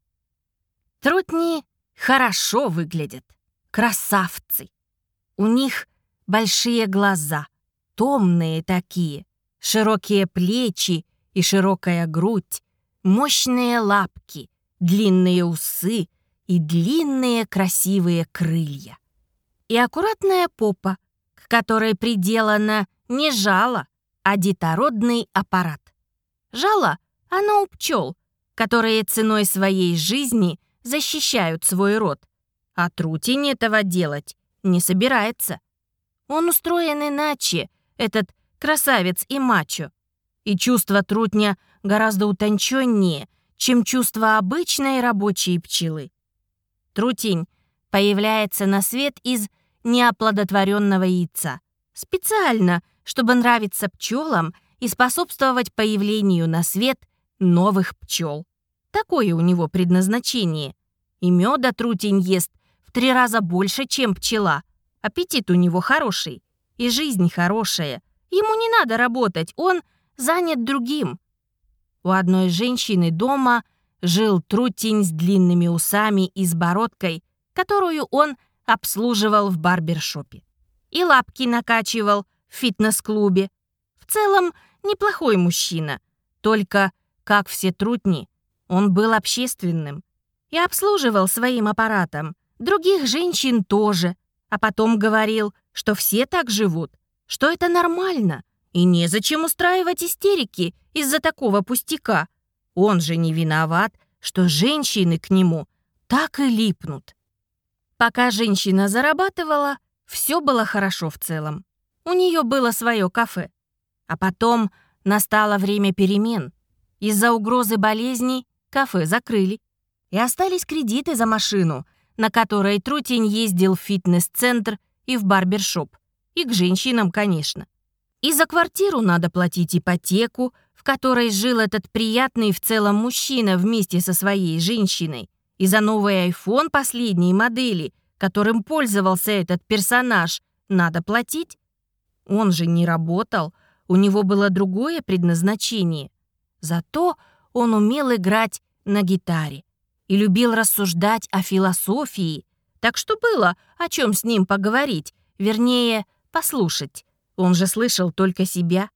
Speaker 1: Трутни хорошо выглядят, красавцы. У них большие глаза, томные такие, широкие плечи и широкая грудь, мощные лапки, длинные усы и длинные красивые крылья. И аккуратная попа, к которой приделана не жало, а детородный аппарат. Жало, оно у пчел, которые ценой своей жизни защищают свой род. А Трутень этого делать не собирается. Он устроен иначе, этот красавец и мачо. И чувство трутня гораздо утонченнее, чем чувство обычной рабочей пчелы. Трутень появляется на свет из неоплодотворенного яйца. Специально, чтобы нравиться пчелам и способствовать появлению на свет новых пчел. Такое у него предназначение. И меда трутень ест в три раза больше, чем пчела. Аппетит у него хороший. И жизнь хорошая. Ему не надо работать, он занят другим. У одной женщины дома жил трутень с длинными усами и с бородкой, которую он обслуживал в барбершопе. И лапки накачивал в фитнес-клубе. В целом, неплохой мужчина. Только, как все трутни, он был общественным. И обслуживал своим аппаратом. Других женщин тоже. А потом говорил, что все так живут, что это нормально. И незачем устраивать истерики из-за такого пустяка. Он же не виноват, что женщины к нему так и липнут. Пока женщина зарабатывала, все было хорошо в целом. У нее было свое кафе. А потом настало время перемен. Из-за угрозы болезней кафе закрыли. И остались кредиты за машину, на которой Трутень ездил в фитнес-центр и в барбершоп. И к женщинам, конечно. И за квартиру надо платить ипотеку, в которой жил этот приятный в целом мужчина вместе со своей женщиной и за новый iPhone последней модели, которым пользовался этот персонаж, надо платить. Он же не работал, у него было другое предназначение. Зато он умел играть на гитаре и любил рассуждать о философии, так что было о чем с ним поговорить, вернее, послушать. Он же слышал только себя.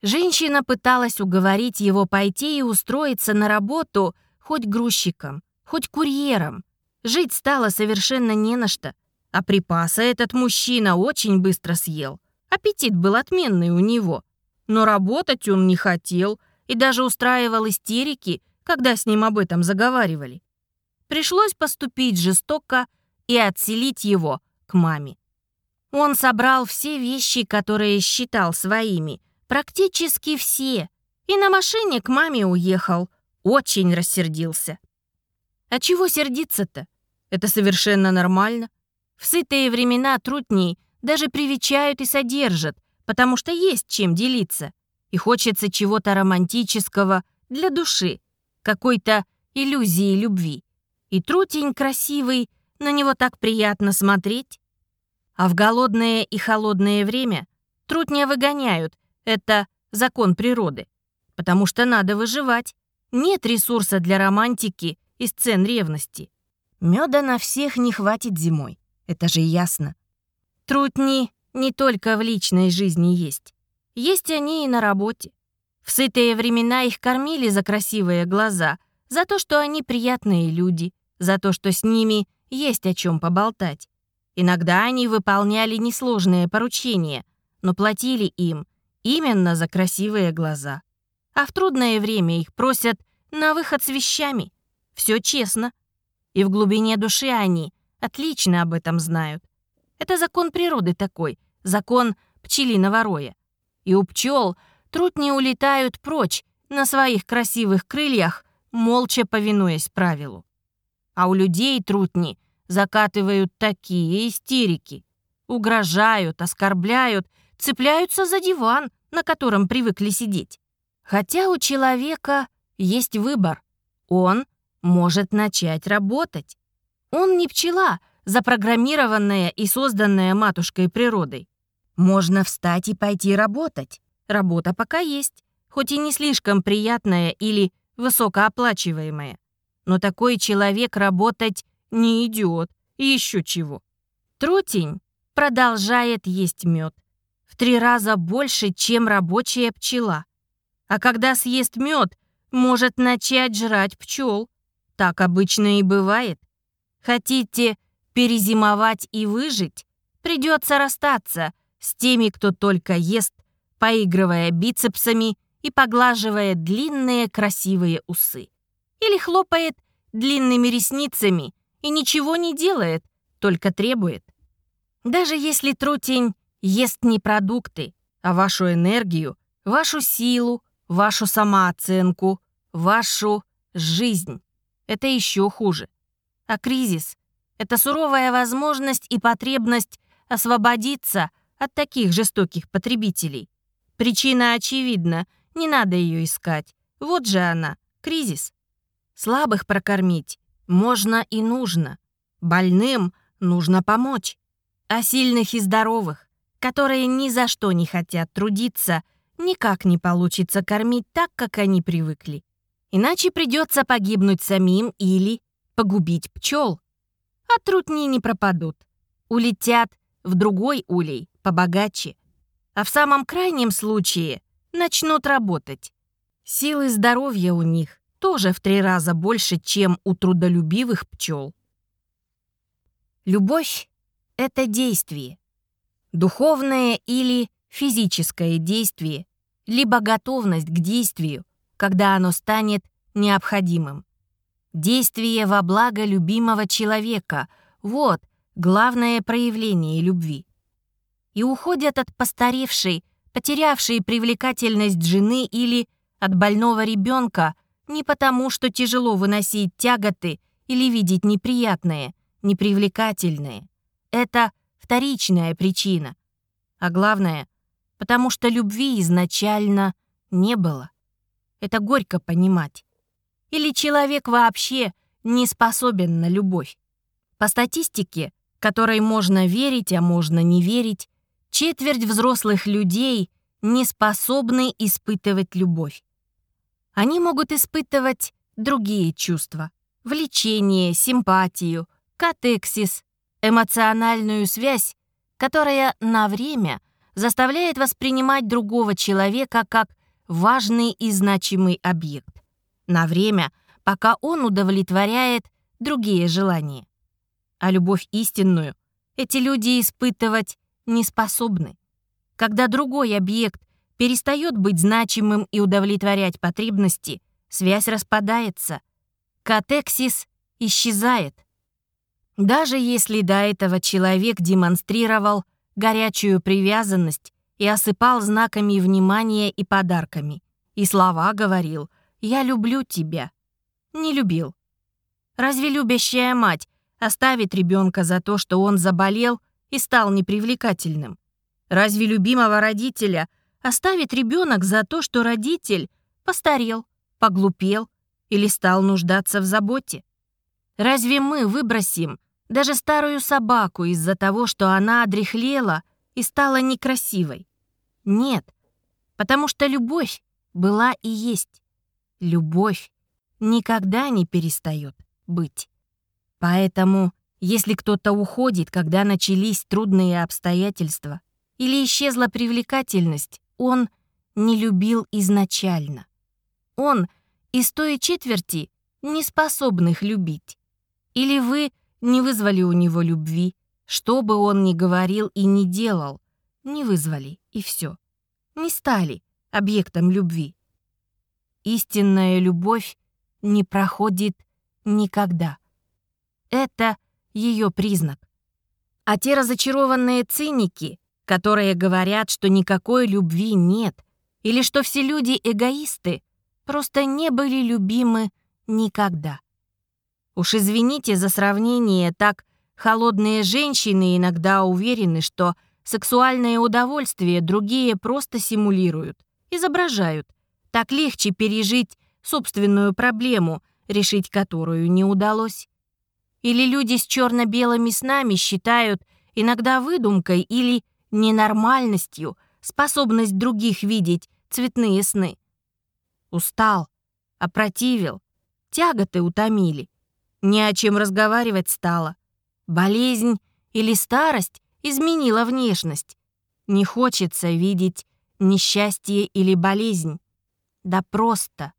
Speaker 1: Женщина пыталась уговорить его пойти и устроиться на работу хоть грузчиком, хоть курьером. Жить стало совершенно не на что. А припасы этот мужчина очень быстро съел. Аппетит был отменный у него. Но работать он не хотел и даже устраивал истерики, когда с ним об этом заговаривали. Пришлось поступить жестоко и отселить его к маме. Он собрал все вещи, которые считал своими, Практически все. И на машине к маме уехал. Очень рассердился. А чего сердиться-то? Это совершенно нормально. В сытые времена трутней даже привечают и содержат, потому что есть чем делиться. И хочется чего-то романтического для души, какой-то иллюзии любви. И трутень красивый, на него так приятно смотреть. А в голодное и холодное время трутня выгоняют, это закон природы. Потому что надо выживать. Нет ресурса для романтики и сцен ревности. Меда на всех не хватит зимой. Это же ясно. Трутни не только в личной жизни есть. Есть они и на работе. В сытые времена их кормили за красивые глаза, за то, что они приятные люди, за то, что с ними есть о чем поболтать. Иногда они выполняли несложные поручения, но платили им Именно за красивые глаза. А в трудное время их просят на выход с вещами. Все честно. И в глубине души они отлично об этом знают. Это закон природы такой, закон пчелиного роя. И у пчел трутни улетают прочь на своих красивых крыльях, молча повинуясь правилу. А у людей трутни закатывают такие истерики. Угрожают, оскорбляют цепляются за диван, на котором привыкли сидеть. Хотя у человека есть выбор. Он может начать работать. Он не пчела, запрограммированная и созданная матушкой природой. Можно встать и пойти работать. Работа пока есть, хоть и не слишком приятная или высокооплачиваемая. Но такой человек работать не идет, и еще чего. Трутень продолжает есть мед в три раза больше, чем рабочая пчела. А когда съест мед, может начать жрать пчел. Так обычно и бывает. Хотите перезимовать и выжить? Придется расстаться с теми, кто только ест, поигрывая бицепсами и поглаживая длинные красивые усы. Или хлопает длинными ресницами и ничего не делает, только требует. Даже если трутень ест не продукты, а вашу энергию, вашу силу, вашу самооценку, вашу жизнь. Это еще хуже. А кризис — это суровая возможность и потребность освободиться от таких жестоких потребителей. Причина очевидна, не надо ее искать. Вот же она, кризис. Слабых прокормить можно и нужно. Больным нужно помочь. А сильных и здоровых которые ни за что не хотят трудиться, никак не получится кормить так, как они привыкли. Иначе придется погибнуть самим или погубить пчел. А трутни не пропадут. Улетят в другой улей, побогаче. А в самом крайнем случае начнут работать. Силы здоровья у них тоже в три раза больше, чем у трудолюбивых пчел. Любовь — это действие духовное или физическое действие, либо готовность к действию, когда оно станет необходимым. Действие во благо любимого человека — вот главное проявление любви. И уходят от постаревшей, потерявшей привлекательность жены или от больного ребенка не потому, что тяжело выносить тяготы или видеть неприятное, непривлекательное. Это — вторичная причина. А главное, потому что любви изначально не было. Это горько понимать. Или человек вообще не способен на любовь. По статистике, которой можно верить, а можно не верить, четверть взрослых людей не способны испытывать любовь. Они могут испытывать другие чувства — влечение, симпатию, катексис, эмоциональную связь, которая на время заставляет воспринимать другого человека как важный и значимый объект. На время, пока он удовлетворяет другие желания. А любовь истинную эти люди испытывать не способны. Когда другой объект перестает быть значимым и удовлетворять потребности, связь распадается. Катексис исчезает. Даже если до этого человек демонстрировал горячую привязанность и осыпал знаками внимания и подарками, и слова говорил «Я люблю тебя», не любил. Разве любящая мать оставит ребенка за то, что он заболел и стал непривлекательным? Разве любимого родителя оставит ребенок за то, что родитель постарел, поглупел или стал нуждаться в заботе? Разве мы выбросим даже старую собаку из-за того, что она одряхлела и стала некрасивой? Нет, потому что любовь была и есть. Любовь никогда не перестает быть. Поэтому, если кто-то уходит, когда начались трудные обстоятельства, или исчезла привлекательность, он не любил изначально. Он из той четверти неспособных любить. Или вы не вызвали у него любви, что бы он ни говорил и не делал, не вызвали, и все. Не стали объектом любви. Истинная любовь не проходит никогда. Это ее признак. А те разочарованные циники, которые говорят, что никакой любви нет, или что все люди эгоисты, просто не были любимы никогда. Уж извините за сравнение, так холодные женщины иногда уверены, что сексуальное удовольствие другие просто симулируют, изображают. Так легче пережить собственную проблему, решить которую не удалось. Или люди с черно-белыми снами считают иногда выдумкой или ненормальностью способность других видеть цветные сны. Устал, опротивил, тяготы утомили. Не о чем разговаривать стало. Болезнь или старость изменила внешность. Не хочется видеть несчастье или болезнь. Да просто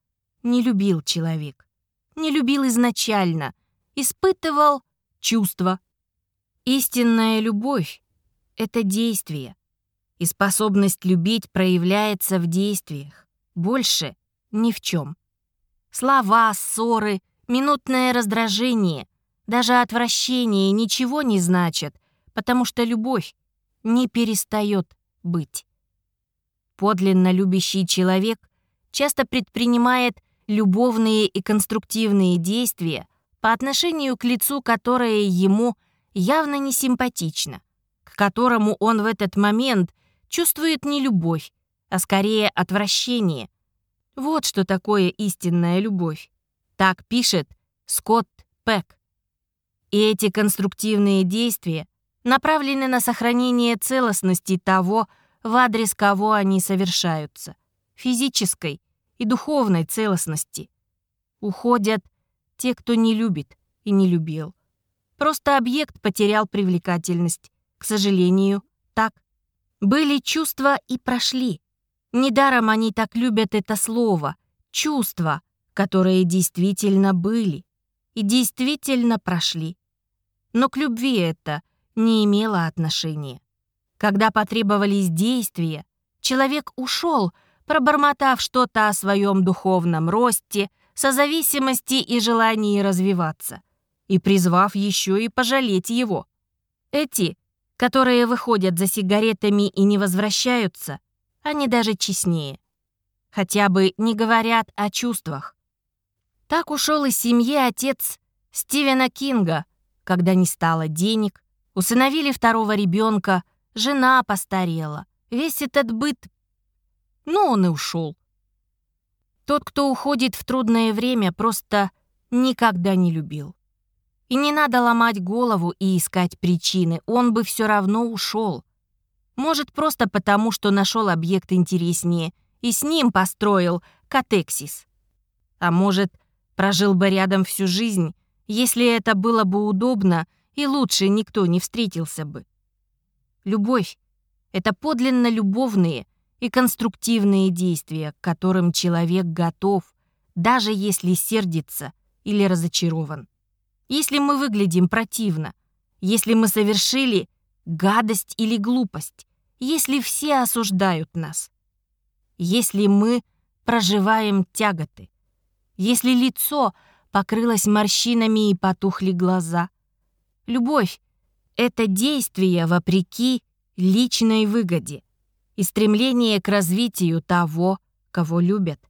Speaker 1: не любил человек. Не любил изначально, испытывал чувства. Истинная любовь — это действие. И способность любить проявляется в действиях. Больше ни в чем. Слова, ссоры, минутное раздражение, даже отвращение ничего не значат, потому что любовь не перестает быть. Подлинно любящий человек часто предпринимает любовные и конструктивные действия по отношению к лицу, которое ему явно не симпатично, к которому он в этот момент чувствует не любовь, а скорее отвращение. Вот что такое истинная любовь. Так пишет Скотт Пэк. И эти конструктивные действия направлены на сохранение целостности того, в адрес кого они совершаются, физической и духовной целостности. Уходят те, кто не любит и не любил. Просто объект потерял привлекательность. К сожалению, так. Были чувства и прошли. Недаром они так любят это слово. Чувства, которые действительно были и действительно прошли. Но к любви это не имело отношения. Когда потребовались действия, человек ушел — пробормотав что-то о своем духовном росте, созависимости и желании развиваться, и призвав еще и пожалеть его. Эти, которые выходят за сигаретами и не возвращаются, они даже честнее. Хотя бы не говорят о чувствах. Так ушел из семьи отец Стивена Кинга, когда не стало денег, усыновили второго ребенка, жена постарела. Весь этот быт но он и ушел. Тот, кто уходит в трудное время, просто никогда не любил. И не надо ломать голову и искать причины, он бы все равно ушел. Может, просто потому, что нашел объект интереснее и с ним построил катексис. А может, прожил бы рядом всю жизнь, если это было бы удобно и лучше никто не встретился бы. Любовь — это подлинно любовные и конструктивные действия, к которым человек готов, даже если сердится или разочарован. Если мы выглядим противно, если мы совершили гадость или глупость, если все осуждают нас, если мы проживаем тяготы, если лицо покрылось морщинами и потухли глаза. Любовь — это действие вопреки личной выгоде и стремление к развитию того, кого любят.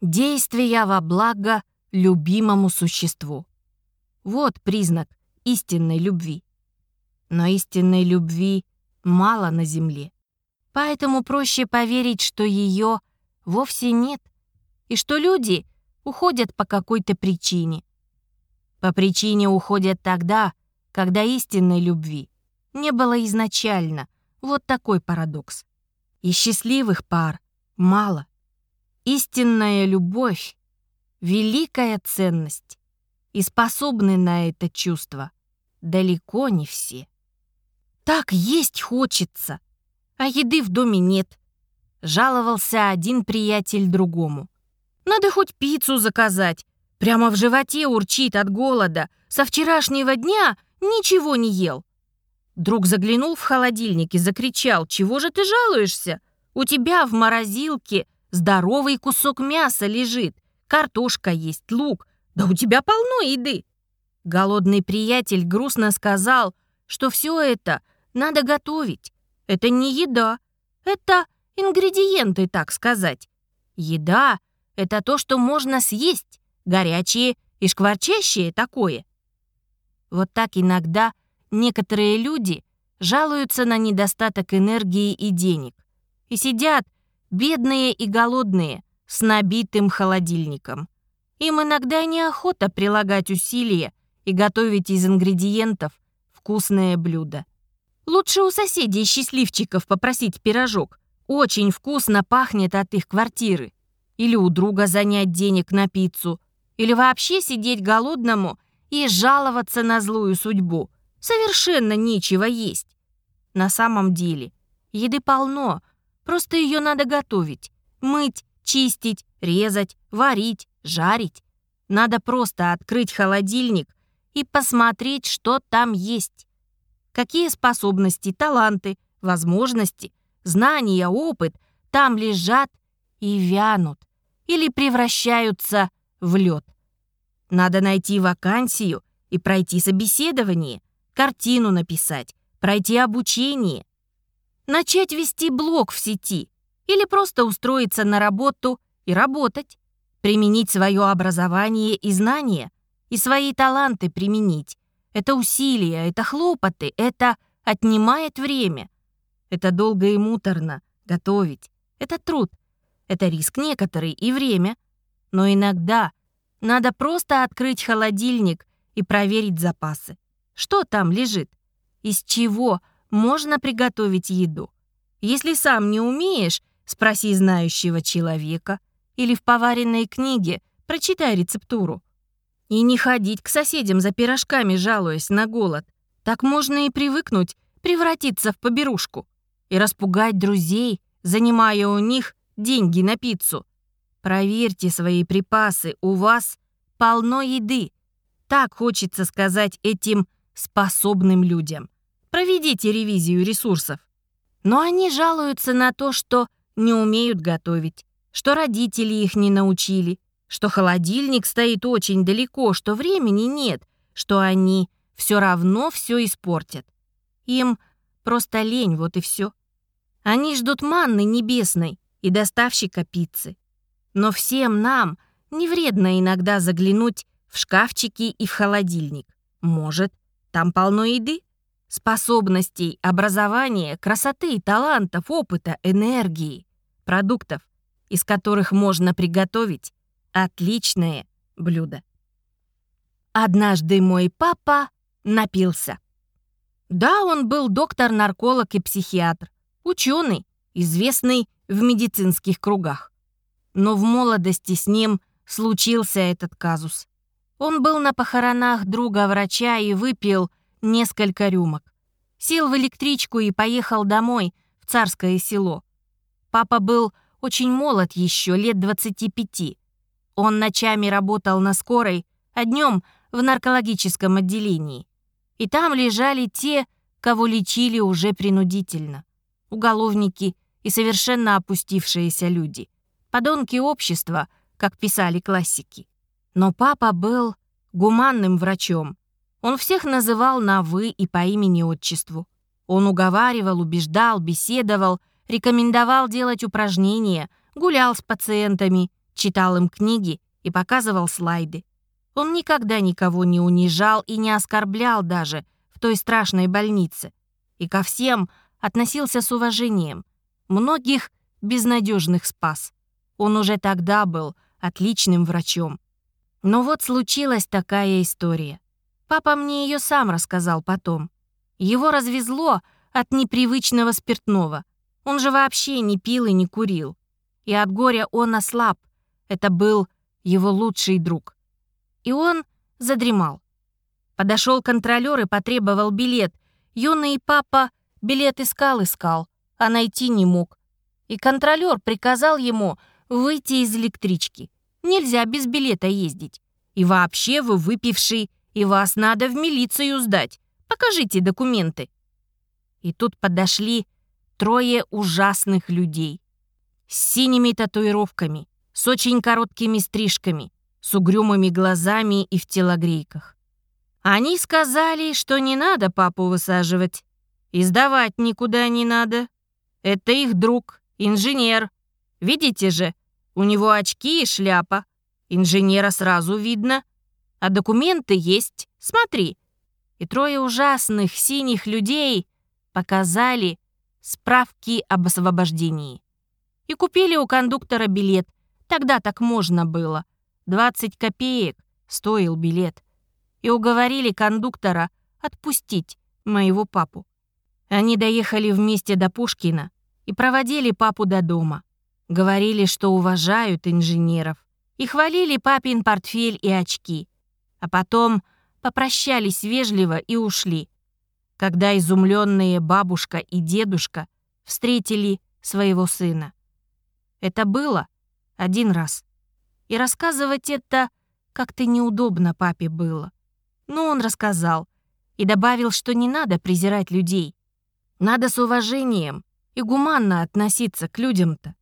Speaker 1: Действия во благо любимому существу. Вот признак истинной любви. Но истинной любви мало на земле. Поэтому проще поверить, что ее вовсе нет, и что люди уходят по какой-то причине. По причине уходят тогда, когда истинной любви не было изначально. Вот такой парадокс. И счастливых пар мало. Истинная любовь — великая ценность, и способны на это чувство далеко не все. Так есть хочется, а еды в доме нет. Жаловался один приятель другому. Надо хоть пиццу заказать. Прямо в животе урчит от голода. Со вчерашнего дня ничего не ел. Друг заглянул в холодильник и закричал, «Чего же ты жалуешься? У тебя в морозилке здоровый кусок мяса лежит, картошка есть, лук, да у тебя полно еды». Голодный приятель грустно сказал, что все это надо готовить. Это не еда, это ингредиенты, так сказать. Еда — это то, что можно съесть, горячее и шкварчащее такое. Вот так иногда некоторые люди жалуются на недостаток энергии и денег и сидят, бедные и голодные, с набитым холодильником. Им иногда неохота прилагать усилия и готовить из ингредиентов вкусное блюдо. Лучше у соседей счастливчиков попросить пирожок. Очень вкусно пахнет от их квартиры. Или у друга занять денег на пиццу. Или вообще сидеть голодному и жаловаться на злую судьбу. Совершенно нечего есть. На самом деле, еды полно, просто ее надо готовить. Мыть, чистить, резать, варить, жарить. Надо просто открыть холодильник и посмотреть, что там есть какие способности, таланты, возможности, знания, опыт там лежат и вянут или превращаются в лед. Надо найти вакансию и пройти собеседование, картину написать, пройти обучение, начать вести блог в сети или просто устроиться на работу и работать, применить свое образование и знания и свои таланты применить, это усилия, это хлопоты, это отнимает время. Это долго и муторно готовить. Это труд. Это риск некоторый и время. Но иногда надо просто открыть холодильник и проверить запасы. Что там лежит? Из чего можно приготовить еду? Если сам не умеешь, спроси знающего человека или в поваренной книге прочитай рецептуру. И не ходить к соседям за пирожками, жалуясь на голод. Так можно и привыкнуть, превратиться в поберушку. И распугать друзей, занимая у них деньги на пиццу. Проверьте свои припасы, у вас полно еды. Так хочется сказать этим способным людям. Проведите ревизию ресурсов. Но они жалуются на то, что не умеют готовить, что родители их не научили, что холодильник стоит очень далеко, что времени нет, что они все равно все испортят. Им просто лень, вот и все. Они ждут манны небесной и доставщика пиццы. Но всем нам не вредно иногда заглянуть в шкафчики и в холодильник. Может, там полно еды, способностей, образования, красоты, талантов, опыта, энергии, продуктов, из которых можно приготовить Отличное блюдо. Однажды мой папа напился. Да, он был доктор-нарколог и психиатр, ученый, известный в медицинских кругах. Но в молодости с ним случился этот казус. Он был на похоронах друга-врача и выпил несколько рюмок. Сел в электричку и поехал домой, в царское село. Папа был очень молод еще, лет 25. Он ночами работал на скорой, а днем в наркологическом отделении. И там лежали те, кого лечили уже принудительно. Уголовники и совершенно опустившиеся люди. Подонки общества, как писали классики. Но папа был гуманным врачом. Он всех называл на «вы» и по имени-отчеству. Он уговаривал, убеждал, беседовал, рекомендовал делать упражнения, гулял с пациентами, читал им книги и показывал слайды. Он никогда никого не унижал и не оскорблял даже в той страшной больнице. И ко всем относился с уважением. Многих безнадежных спас. Он уже тогда был отличным врачом. Но вот случилась такая история. Папа мне ее сам рассказал потом. Его развезло от непривычного спиртного. Он же вообще не пил и не курил. И от горя он ослаб. Это был его лучший друг и он задремал. Подошел контролер и потребовал билет. Юный папа билет искал-искал, а найти не мог. И контролер приказал ему выйти из электрички. Нельзя без билета ездить. И вообще вы выпивший, и вас надо в милицию сдать. Покажите документы. И тут подошли трое ужасных людей. С синими татуировками, с очень короткими стрижками, с угрюмыми глазами и в телогрейках. Они сказали, что не надо папу высаживать. И сдавать никуда не надо. Это их друг, инженер. Видите же, у него очки и шляпа. Инженера сразу видно. А документы есть, смотри. И трое ужасных синих людей показали справки об освобождении. И купили у кондуктора билет. Тогда так можно было. 20 копеек стоил билет. И уговорили кондуктора отпустить моего папу. Они доехали вместе до Пушкина и проводили папу до дома. Говорили, что уважают инженеров. И хвалили папин портфель и очки. А потом попрощались вежливо и ушли. Когда изумленные бабушка и дедушка встретили своего сына. Это было один раз. И рассказывать это как-то неудобно папе было. Но он рассказал и добавил, что не надо презирать людей. Надо с уважением и гуманно относиться к людям-то.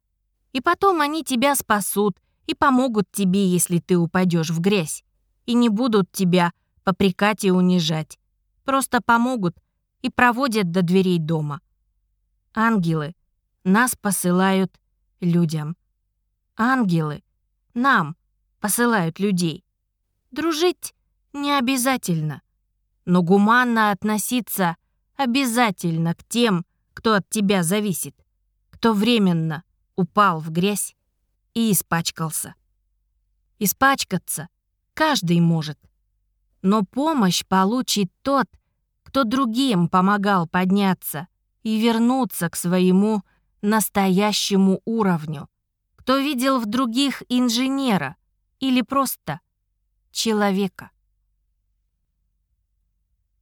Speaker 1: И потом они тебя спасут и помогут тебе, если ты упадешь в грязь. И не будут тебя попрекать и унижать. Просто помогут и проводят до дверей дома. Ангелы нас посылают людям. Ангелы нам посылают людей. Дружить не обязательно, но гуманно относиться обязательно к тем, кто от тебя зависит, кто временно упал в грязь и испачкался. Испачкаться каждый может, но помощь получит тот, кто другим помогал подняться и вернуться к своему настоящему уровню кто видел в других инженера или просто человека.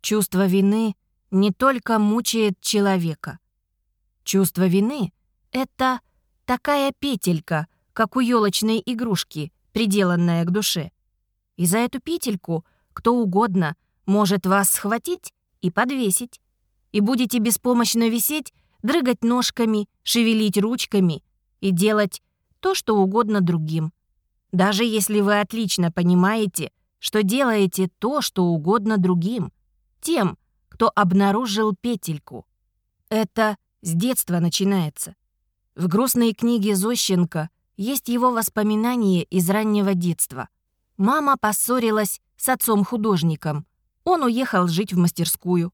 Speaker 1: Чувство вины не только мучает человека. Чувство вины — это такая петелька, как у елочной игрушки, приделанная к душе. И за эту петельку кто угодно может вас схватить и подвесить. И будете беспомощно висеть, дрыгать ножками, шевелить ручками и делать то, что угодно другим. Даже если вы отлично понимаете, что делаете то, что угодно другим, тем, кто обнаружил петельку. Это с детства начинается. В грустной книге Зощенко есть его воспоминания из раннего детства. Мама поссорилась с отцом-художником. Он уехал жить в мастерскую.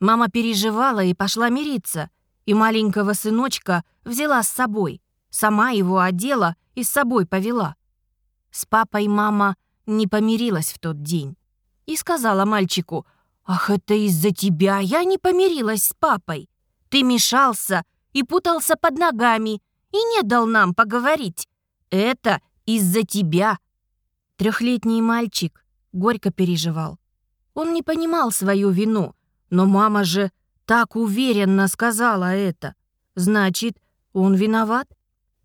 Speaker 1: Мама переживала и пошла мириться, и маленького сыночка взяла с собой. Сама его одела и с собой повела. С папой мама не помирилась в тот день. и сказала мальчику, «Ах, это из-за тебя я не помирилась с папой. Ты мешался и путался под ногами и не дал нам поговорить. Это из-за тебя». Трехлетний мальчик горько переживал. Он не понимал свою вину, но мама же так уверенно сказала это. Значит, он виноват?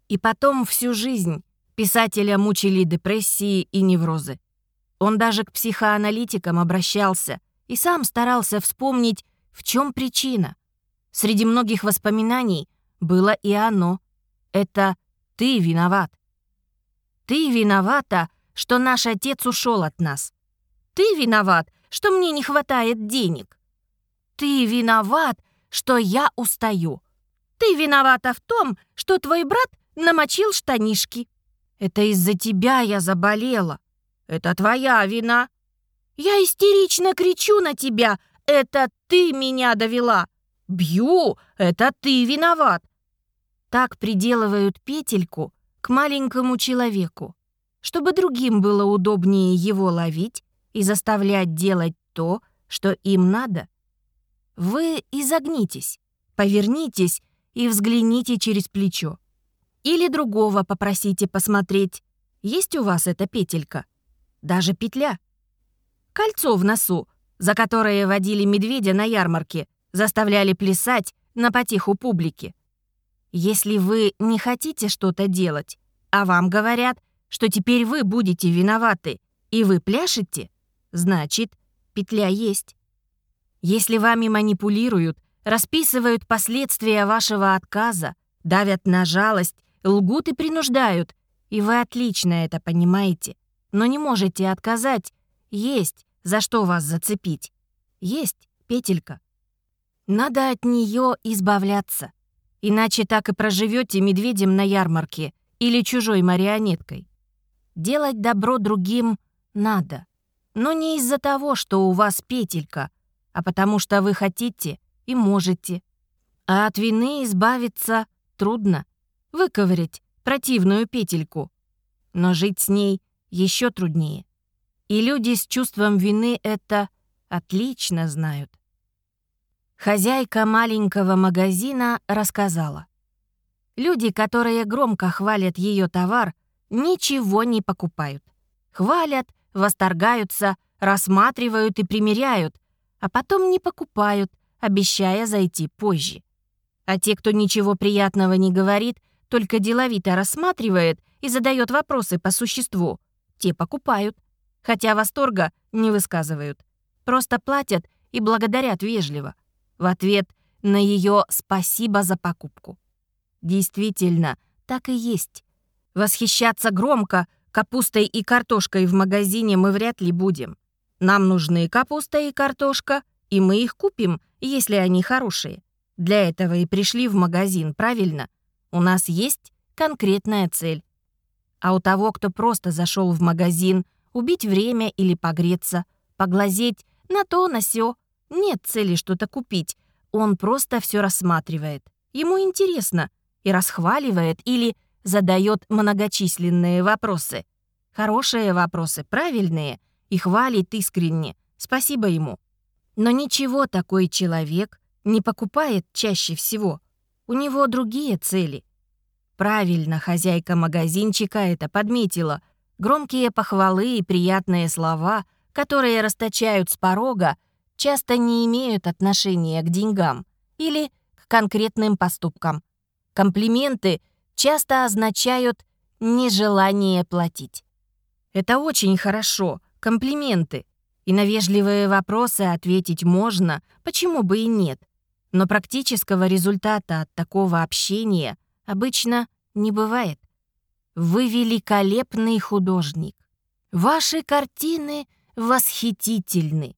Speaker 1: И потом всю жизнь писателя мучили депрессии и неврозы. Он даже к психоаналитикам обращался и сам старался вспомнить, в чем причина. Среди многих воспоминаний было и оно. Это «ты виноват». «Ты виновата, что наш отец ушел от нас. Ты виноват, что мне не хватает денег. Ты виноват, что я устаю. Ты виновата в том, что твой брат намочил штанишки. Это из-за тебя я заболела. Это твоя вина. Я истерично кричу на тебя. Это ты меня довела. Бью. Это ты виноват. Так приделывают петельку к маленькому человеку, чтобы другим было удобнее его ловить и заставлять делать то, что им надо. Вы изогнитесь, повернитесь и взгляните через плечо. Или другого попросите посмотреть, есть у вас эта петелька. Даже петля. Кольцо в носу, за которое водили медведя на ярмарке, заставляли плясать на потеху публики. Если вы не хотите что-то делать, а вам говорят, что теперь вы будете виноваты, и вы пляшете, значит, петля есть. Если вами манипулируют, расписывают последствия вашего отказа, давят на жалость, лгут и принуждают, и вы отлично это понимаете, но не можете отказать, есть за что вас зацепить. Есть петелька. Надо от нее избавляться. Иначе так и проживете медведем на ярмарке или чужой марионеткой. Делать добро другим надо. Но не из-за того, что у вас петелька, а потому что вы хотите и можете. А от вины избавиться трудно. Выковырять противную петельку. Но жить с ней еще труднее. И люди с чувством вины это отлично знают. Хозяйка маленького магазина рассказала. Люди, которые громко хвалят ее товар, ничего не покупают. Хвалят, восторгаются, рассматривают и примеряют, а потом не покупают, обещая зайти позже. А те, кто ничего приятного не говорит, только деловито рассматривает и задает вопросы по существу, те покупают, хотя восторга не высказывают. Просто платят и благодарят вежливо. В ответ на ее «спасибо за покупку». Действительно, так и есть. Восхищаться громко Капустой и картошкой в магазине мы вряд ли будем. Нам нужны капуста и картошка, и мы их купим, если они хорошие. Для этого и пришли в магазин, правильно? У нас есть конкретная цель. А у того, кто просто зашел в магазин, убить время или погреться, поглазеть на то, на сё, нет цели что-то купить. Он просто все рассматривает. Ему интересно и расхваливает или задает многочисленные вопросы. Хорошие вопросы, правильные, и хвалит искренне. Спасибо ему. Но ничего такой человек не покупает чаще всего. У него другие цели. Правильно хозяйка магазинчика это подметила. Громкие похвалы и приятные слова, которые расточают с порога, часто не имеют отношения к деньгам или к конкретным поступкам. Комплименты часто означают нежелание платить. Это очень хорошо, комплименты. И на вежливые вопросы ответить можно, почему бы и нет. Но практического результата от такого общения обычно не бывает. Вы великолепный художник. Ваши картины восхитительны.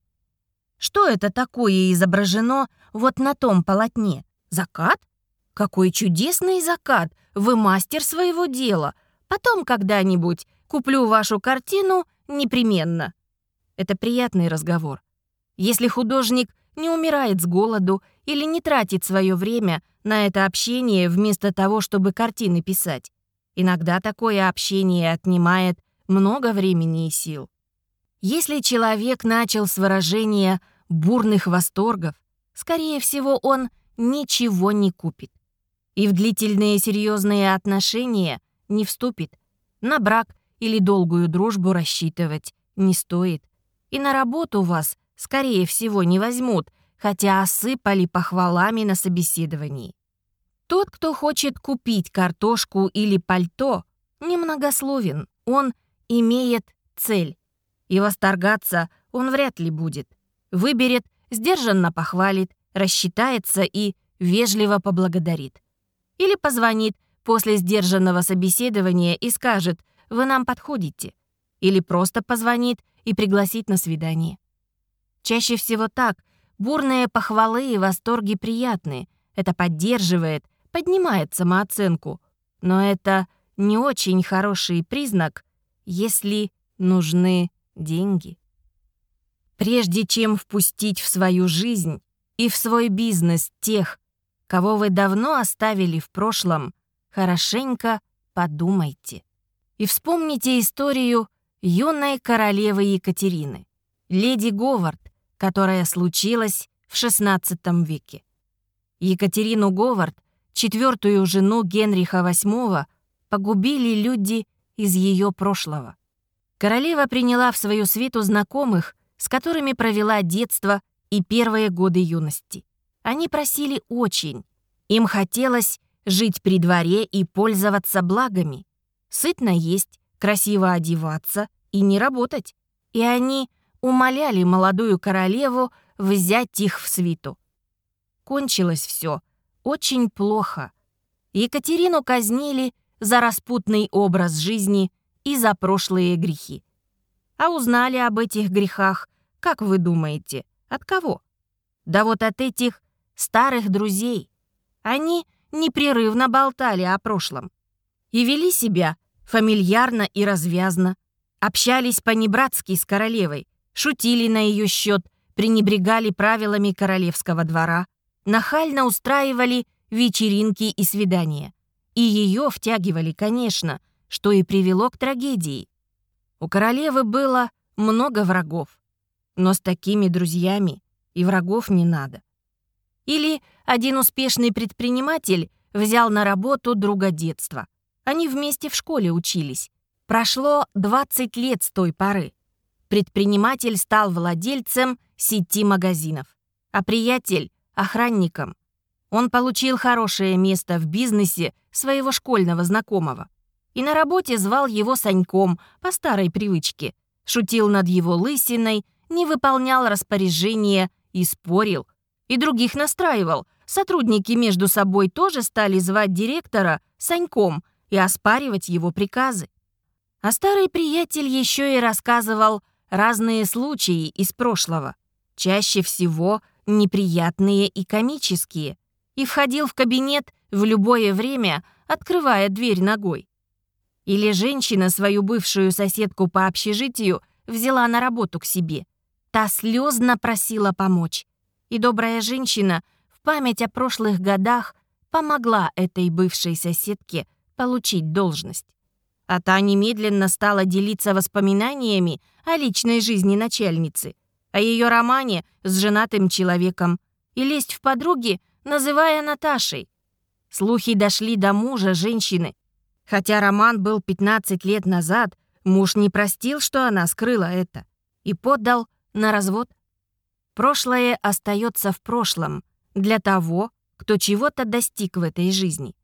Speaker 1: Что это такое изображено вот на том полотне? Закат? Какой чудесный закат! Вы мастер своего дела. Потом когда-нибудь куплю вашу картину непременно. Это приятный разговор. Если художник не умирает с голоду или не тратит свое время на это общение вместо того, чтобы картины писать. Иногда такое общение отнимает много времени и сил. Если человек начал с выражения бурных восторгов, скорее всего, он ничего не купит. И в длительные серьезные отношения не вступит. На брак или долгую дружбу рассчитывать не стоит. И на работу вас, скорее всего, не возьмут, хотя осыпали похвалами на собеседовании. Тот, кто хочет купить картошку или пальто, немногословен, он имеет цель. И восторгаться он вряд ли будет. Выберет, сдержанно похвалит, рассчитается и вежливо поблагодарит. Или позвонит после сдержанного собеседования и скажет «Вы нам подходите». Или просто позвонит и пригласит на свидание. Чаще всего так. Бурные похвалы и восторги приятны. Это поддерживает, поднимает самооценку. Но это не очень хороший признак, если нужны деньги. Прежде чем впустить в свою жизнь и в свой бизнес тех, кого вы давно оставили в прошлом, хорошенько подумайте. И вспомните историю юной королевы Екатерины, леди Говард, которая случилась в XVI веке. Екатерину Говард, четвертую жену Генриха VIII, погубили люди из ее прошлого. Королева приняла в свою свиту знакомых, с которыми провела детство и первые годы юности. Они просили очень. Им хотелось жить при дворе и пользоваться благами. Сытно есть, красиво одеваться и не работать. И они умоляли молодую королеву взять их в свиту. Кончилось все очень плохо. Екатерину казнили за распутный образ жизни и за прошлые грехи. А узнали об этих грехах, как вы думаете, от кого? Да вот от этих старых друзей. Они непрерывно болтали о прошлом и вели себя фамильярно и развязно, общались по-небратски с королевой, шутили на ее счет, пренебрегали правилами королевского двора, нахально устраивали вечеринки и свидания. И ее втягивали, конечно, что и привело к трагедии. У королевы было много врагов, но с такими друзьями и врагов не надо. Или один успешный предприниматель взял на работу друга детства. Они вместе в школе учились. Прошло 20 лет с той поры. Предприниматель стал владельцем сети магазинов, а приятель — охранником. Он получил хорошее место в бизнесе своего школьного знакомого и на работе звал его Саньком по старой привычке. Шутил над его лысиной, не выполнял распоряжения и спорил. И других настраивал. Сотрудники между собой тоже стали звать директора Саньком и оспаривать его приказы. А старый приятель еще и рассказывал разные случаи из прошлого, чаще всего неприятные и комические, и входил в кабинет в любое время, открывая дверь ногой. Или женщина свою бывшую соседку по общежитию взяла на работу к себе. Та слезно просила помочь. И добрая женщина в память о прошлых годах помогла этой бывшей соседке получить должность. А та немедленно стала делиться воспоминаниями о личной жизни начальницы, о ее романе с женатым человеком и лезть в подруги, называя Наташей. Слухи дошли до мужа женщины, Хотя роман был 15 лет назад, муж не простил, что она скрыла это, и поддал на развод. Прошлое остается в прошлом для того, кто чего-то достиг в этой жизни.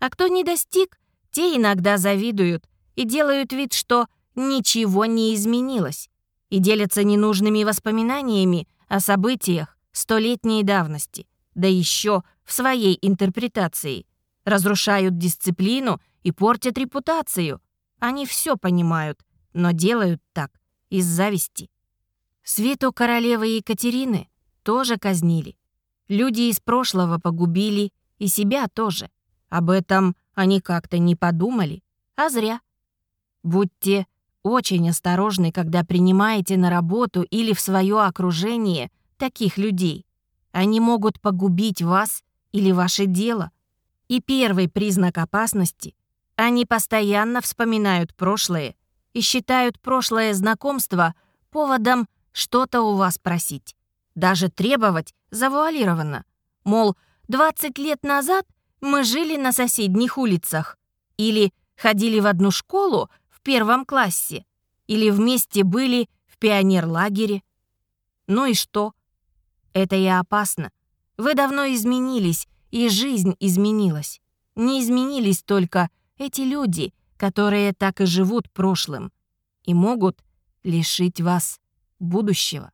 Speaker 1: А кто не достиг, те иногда завидуют и делают вид, что ничего не изменилось, и делятся ненужными воспоминаниями о событиях столетней давности, да еще в своей интерпретации, разрушают дисциплину и портят репутацию. Они все понимают, но делают так из зависти. Свету королевы Екатерины тоже казнили. Люди из прошлого погубили и себя тоже. Об этом они как-то не подумали, а зря. Будьте очень осторожны, когда принимаете на работу или в свое окружение таких людей. Они могут погубить вас или ваше дело. И первый признак опасности они постоянно вспоминают прошлое и считают прошлое знакомство поводом что-то у вас просить. Даже требовать завуалированно. Мол, 20 лет назад мы жили на соседних улицах. Или ходили в одну школу в первом классе. Или вместе были в пионерлагере. Ну и что? Это и опасно. Вы давно изменились, и жизнь изменилась. Не изменились только эти люди, которые так и живут прошлым и могут лишить вас будущего.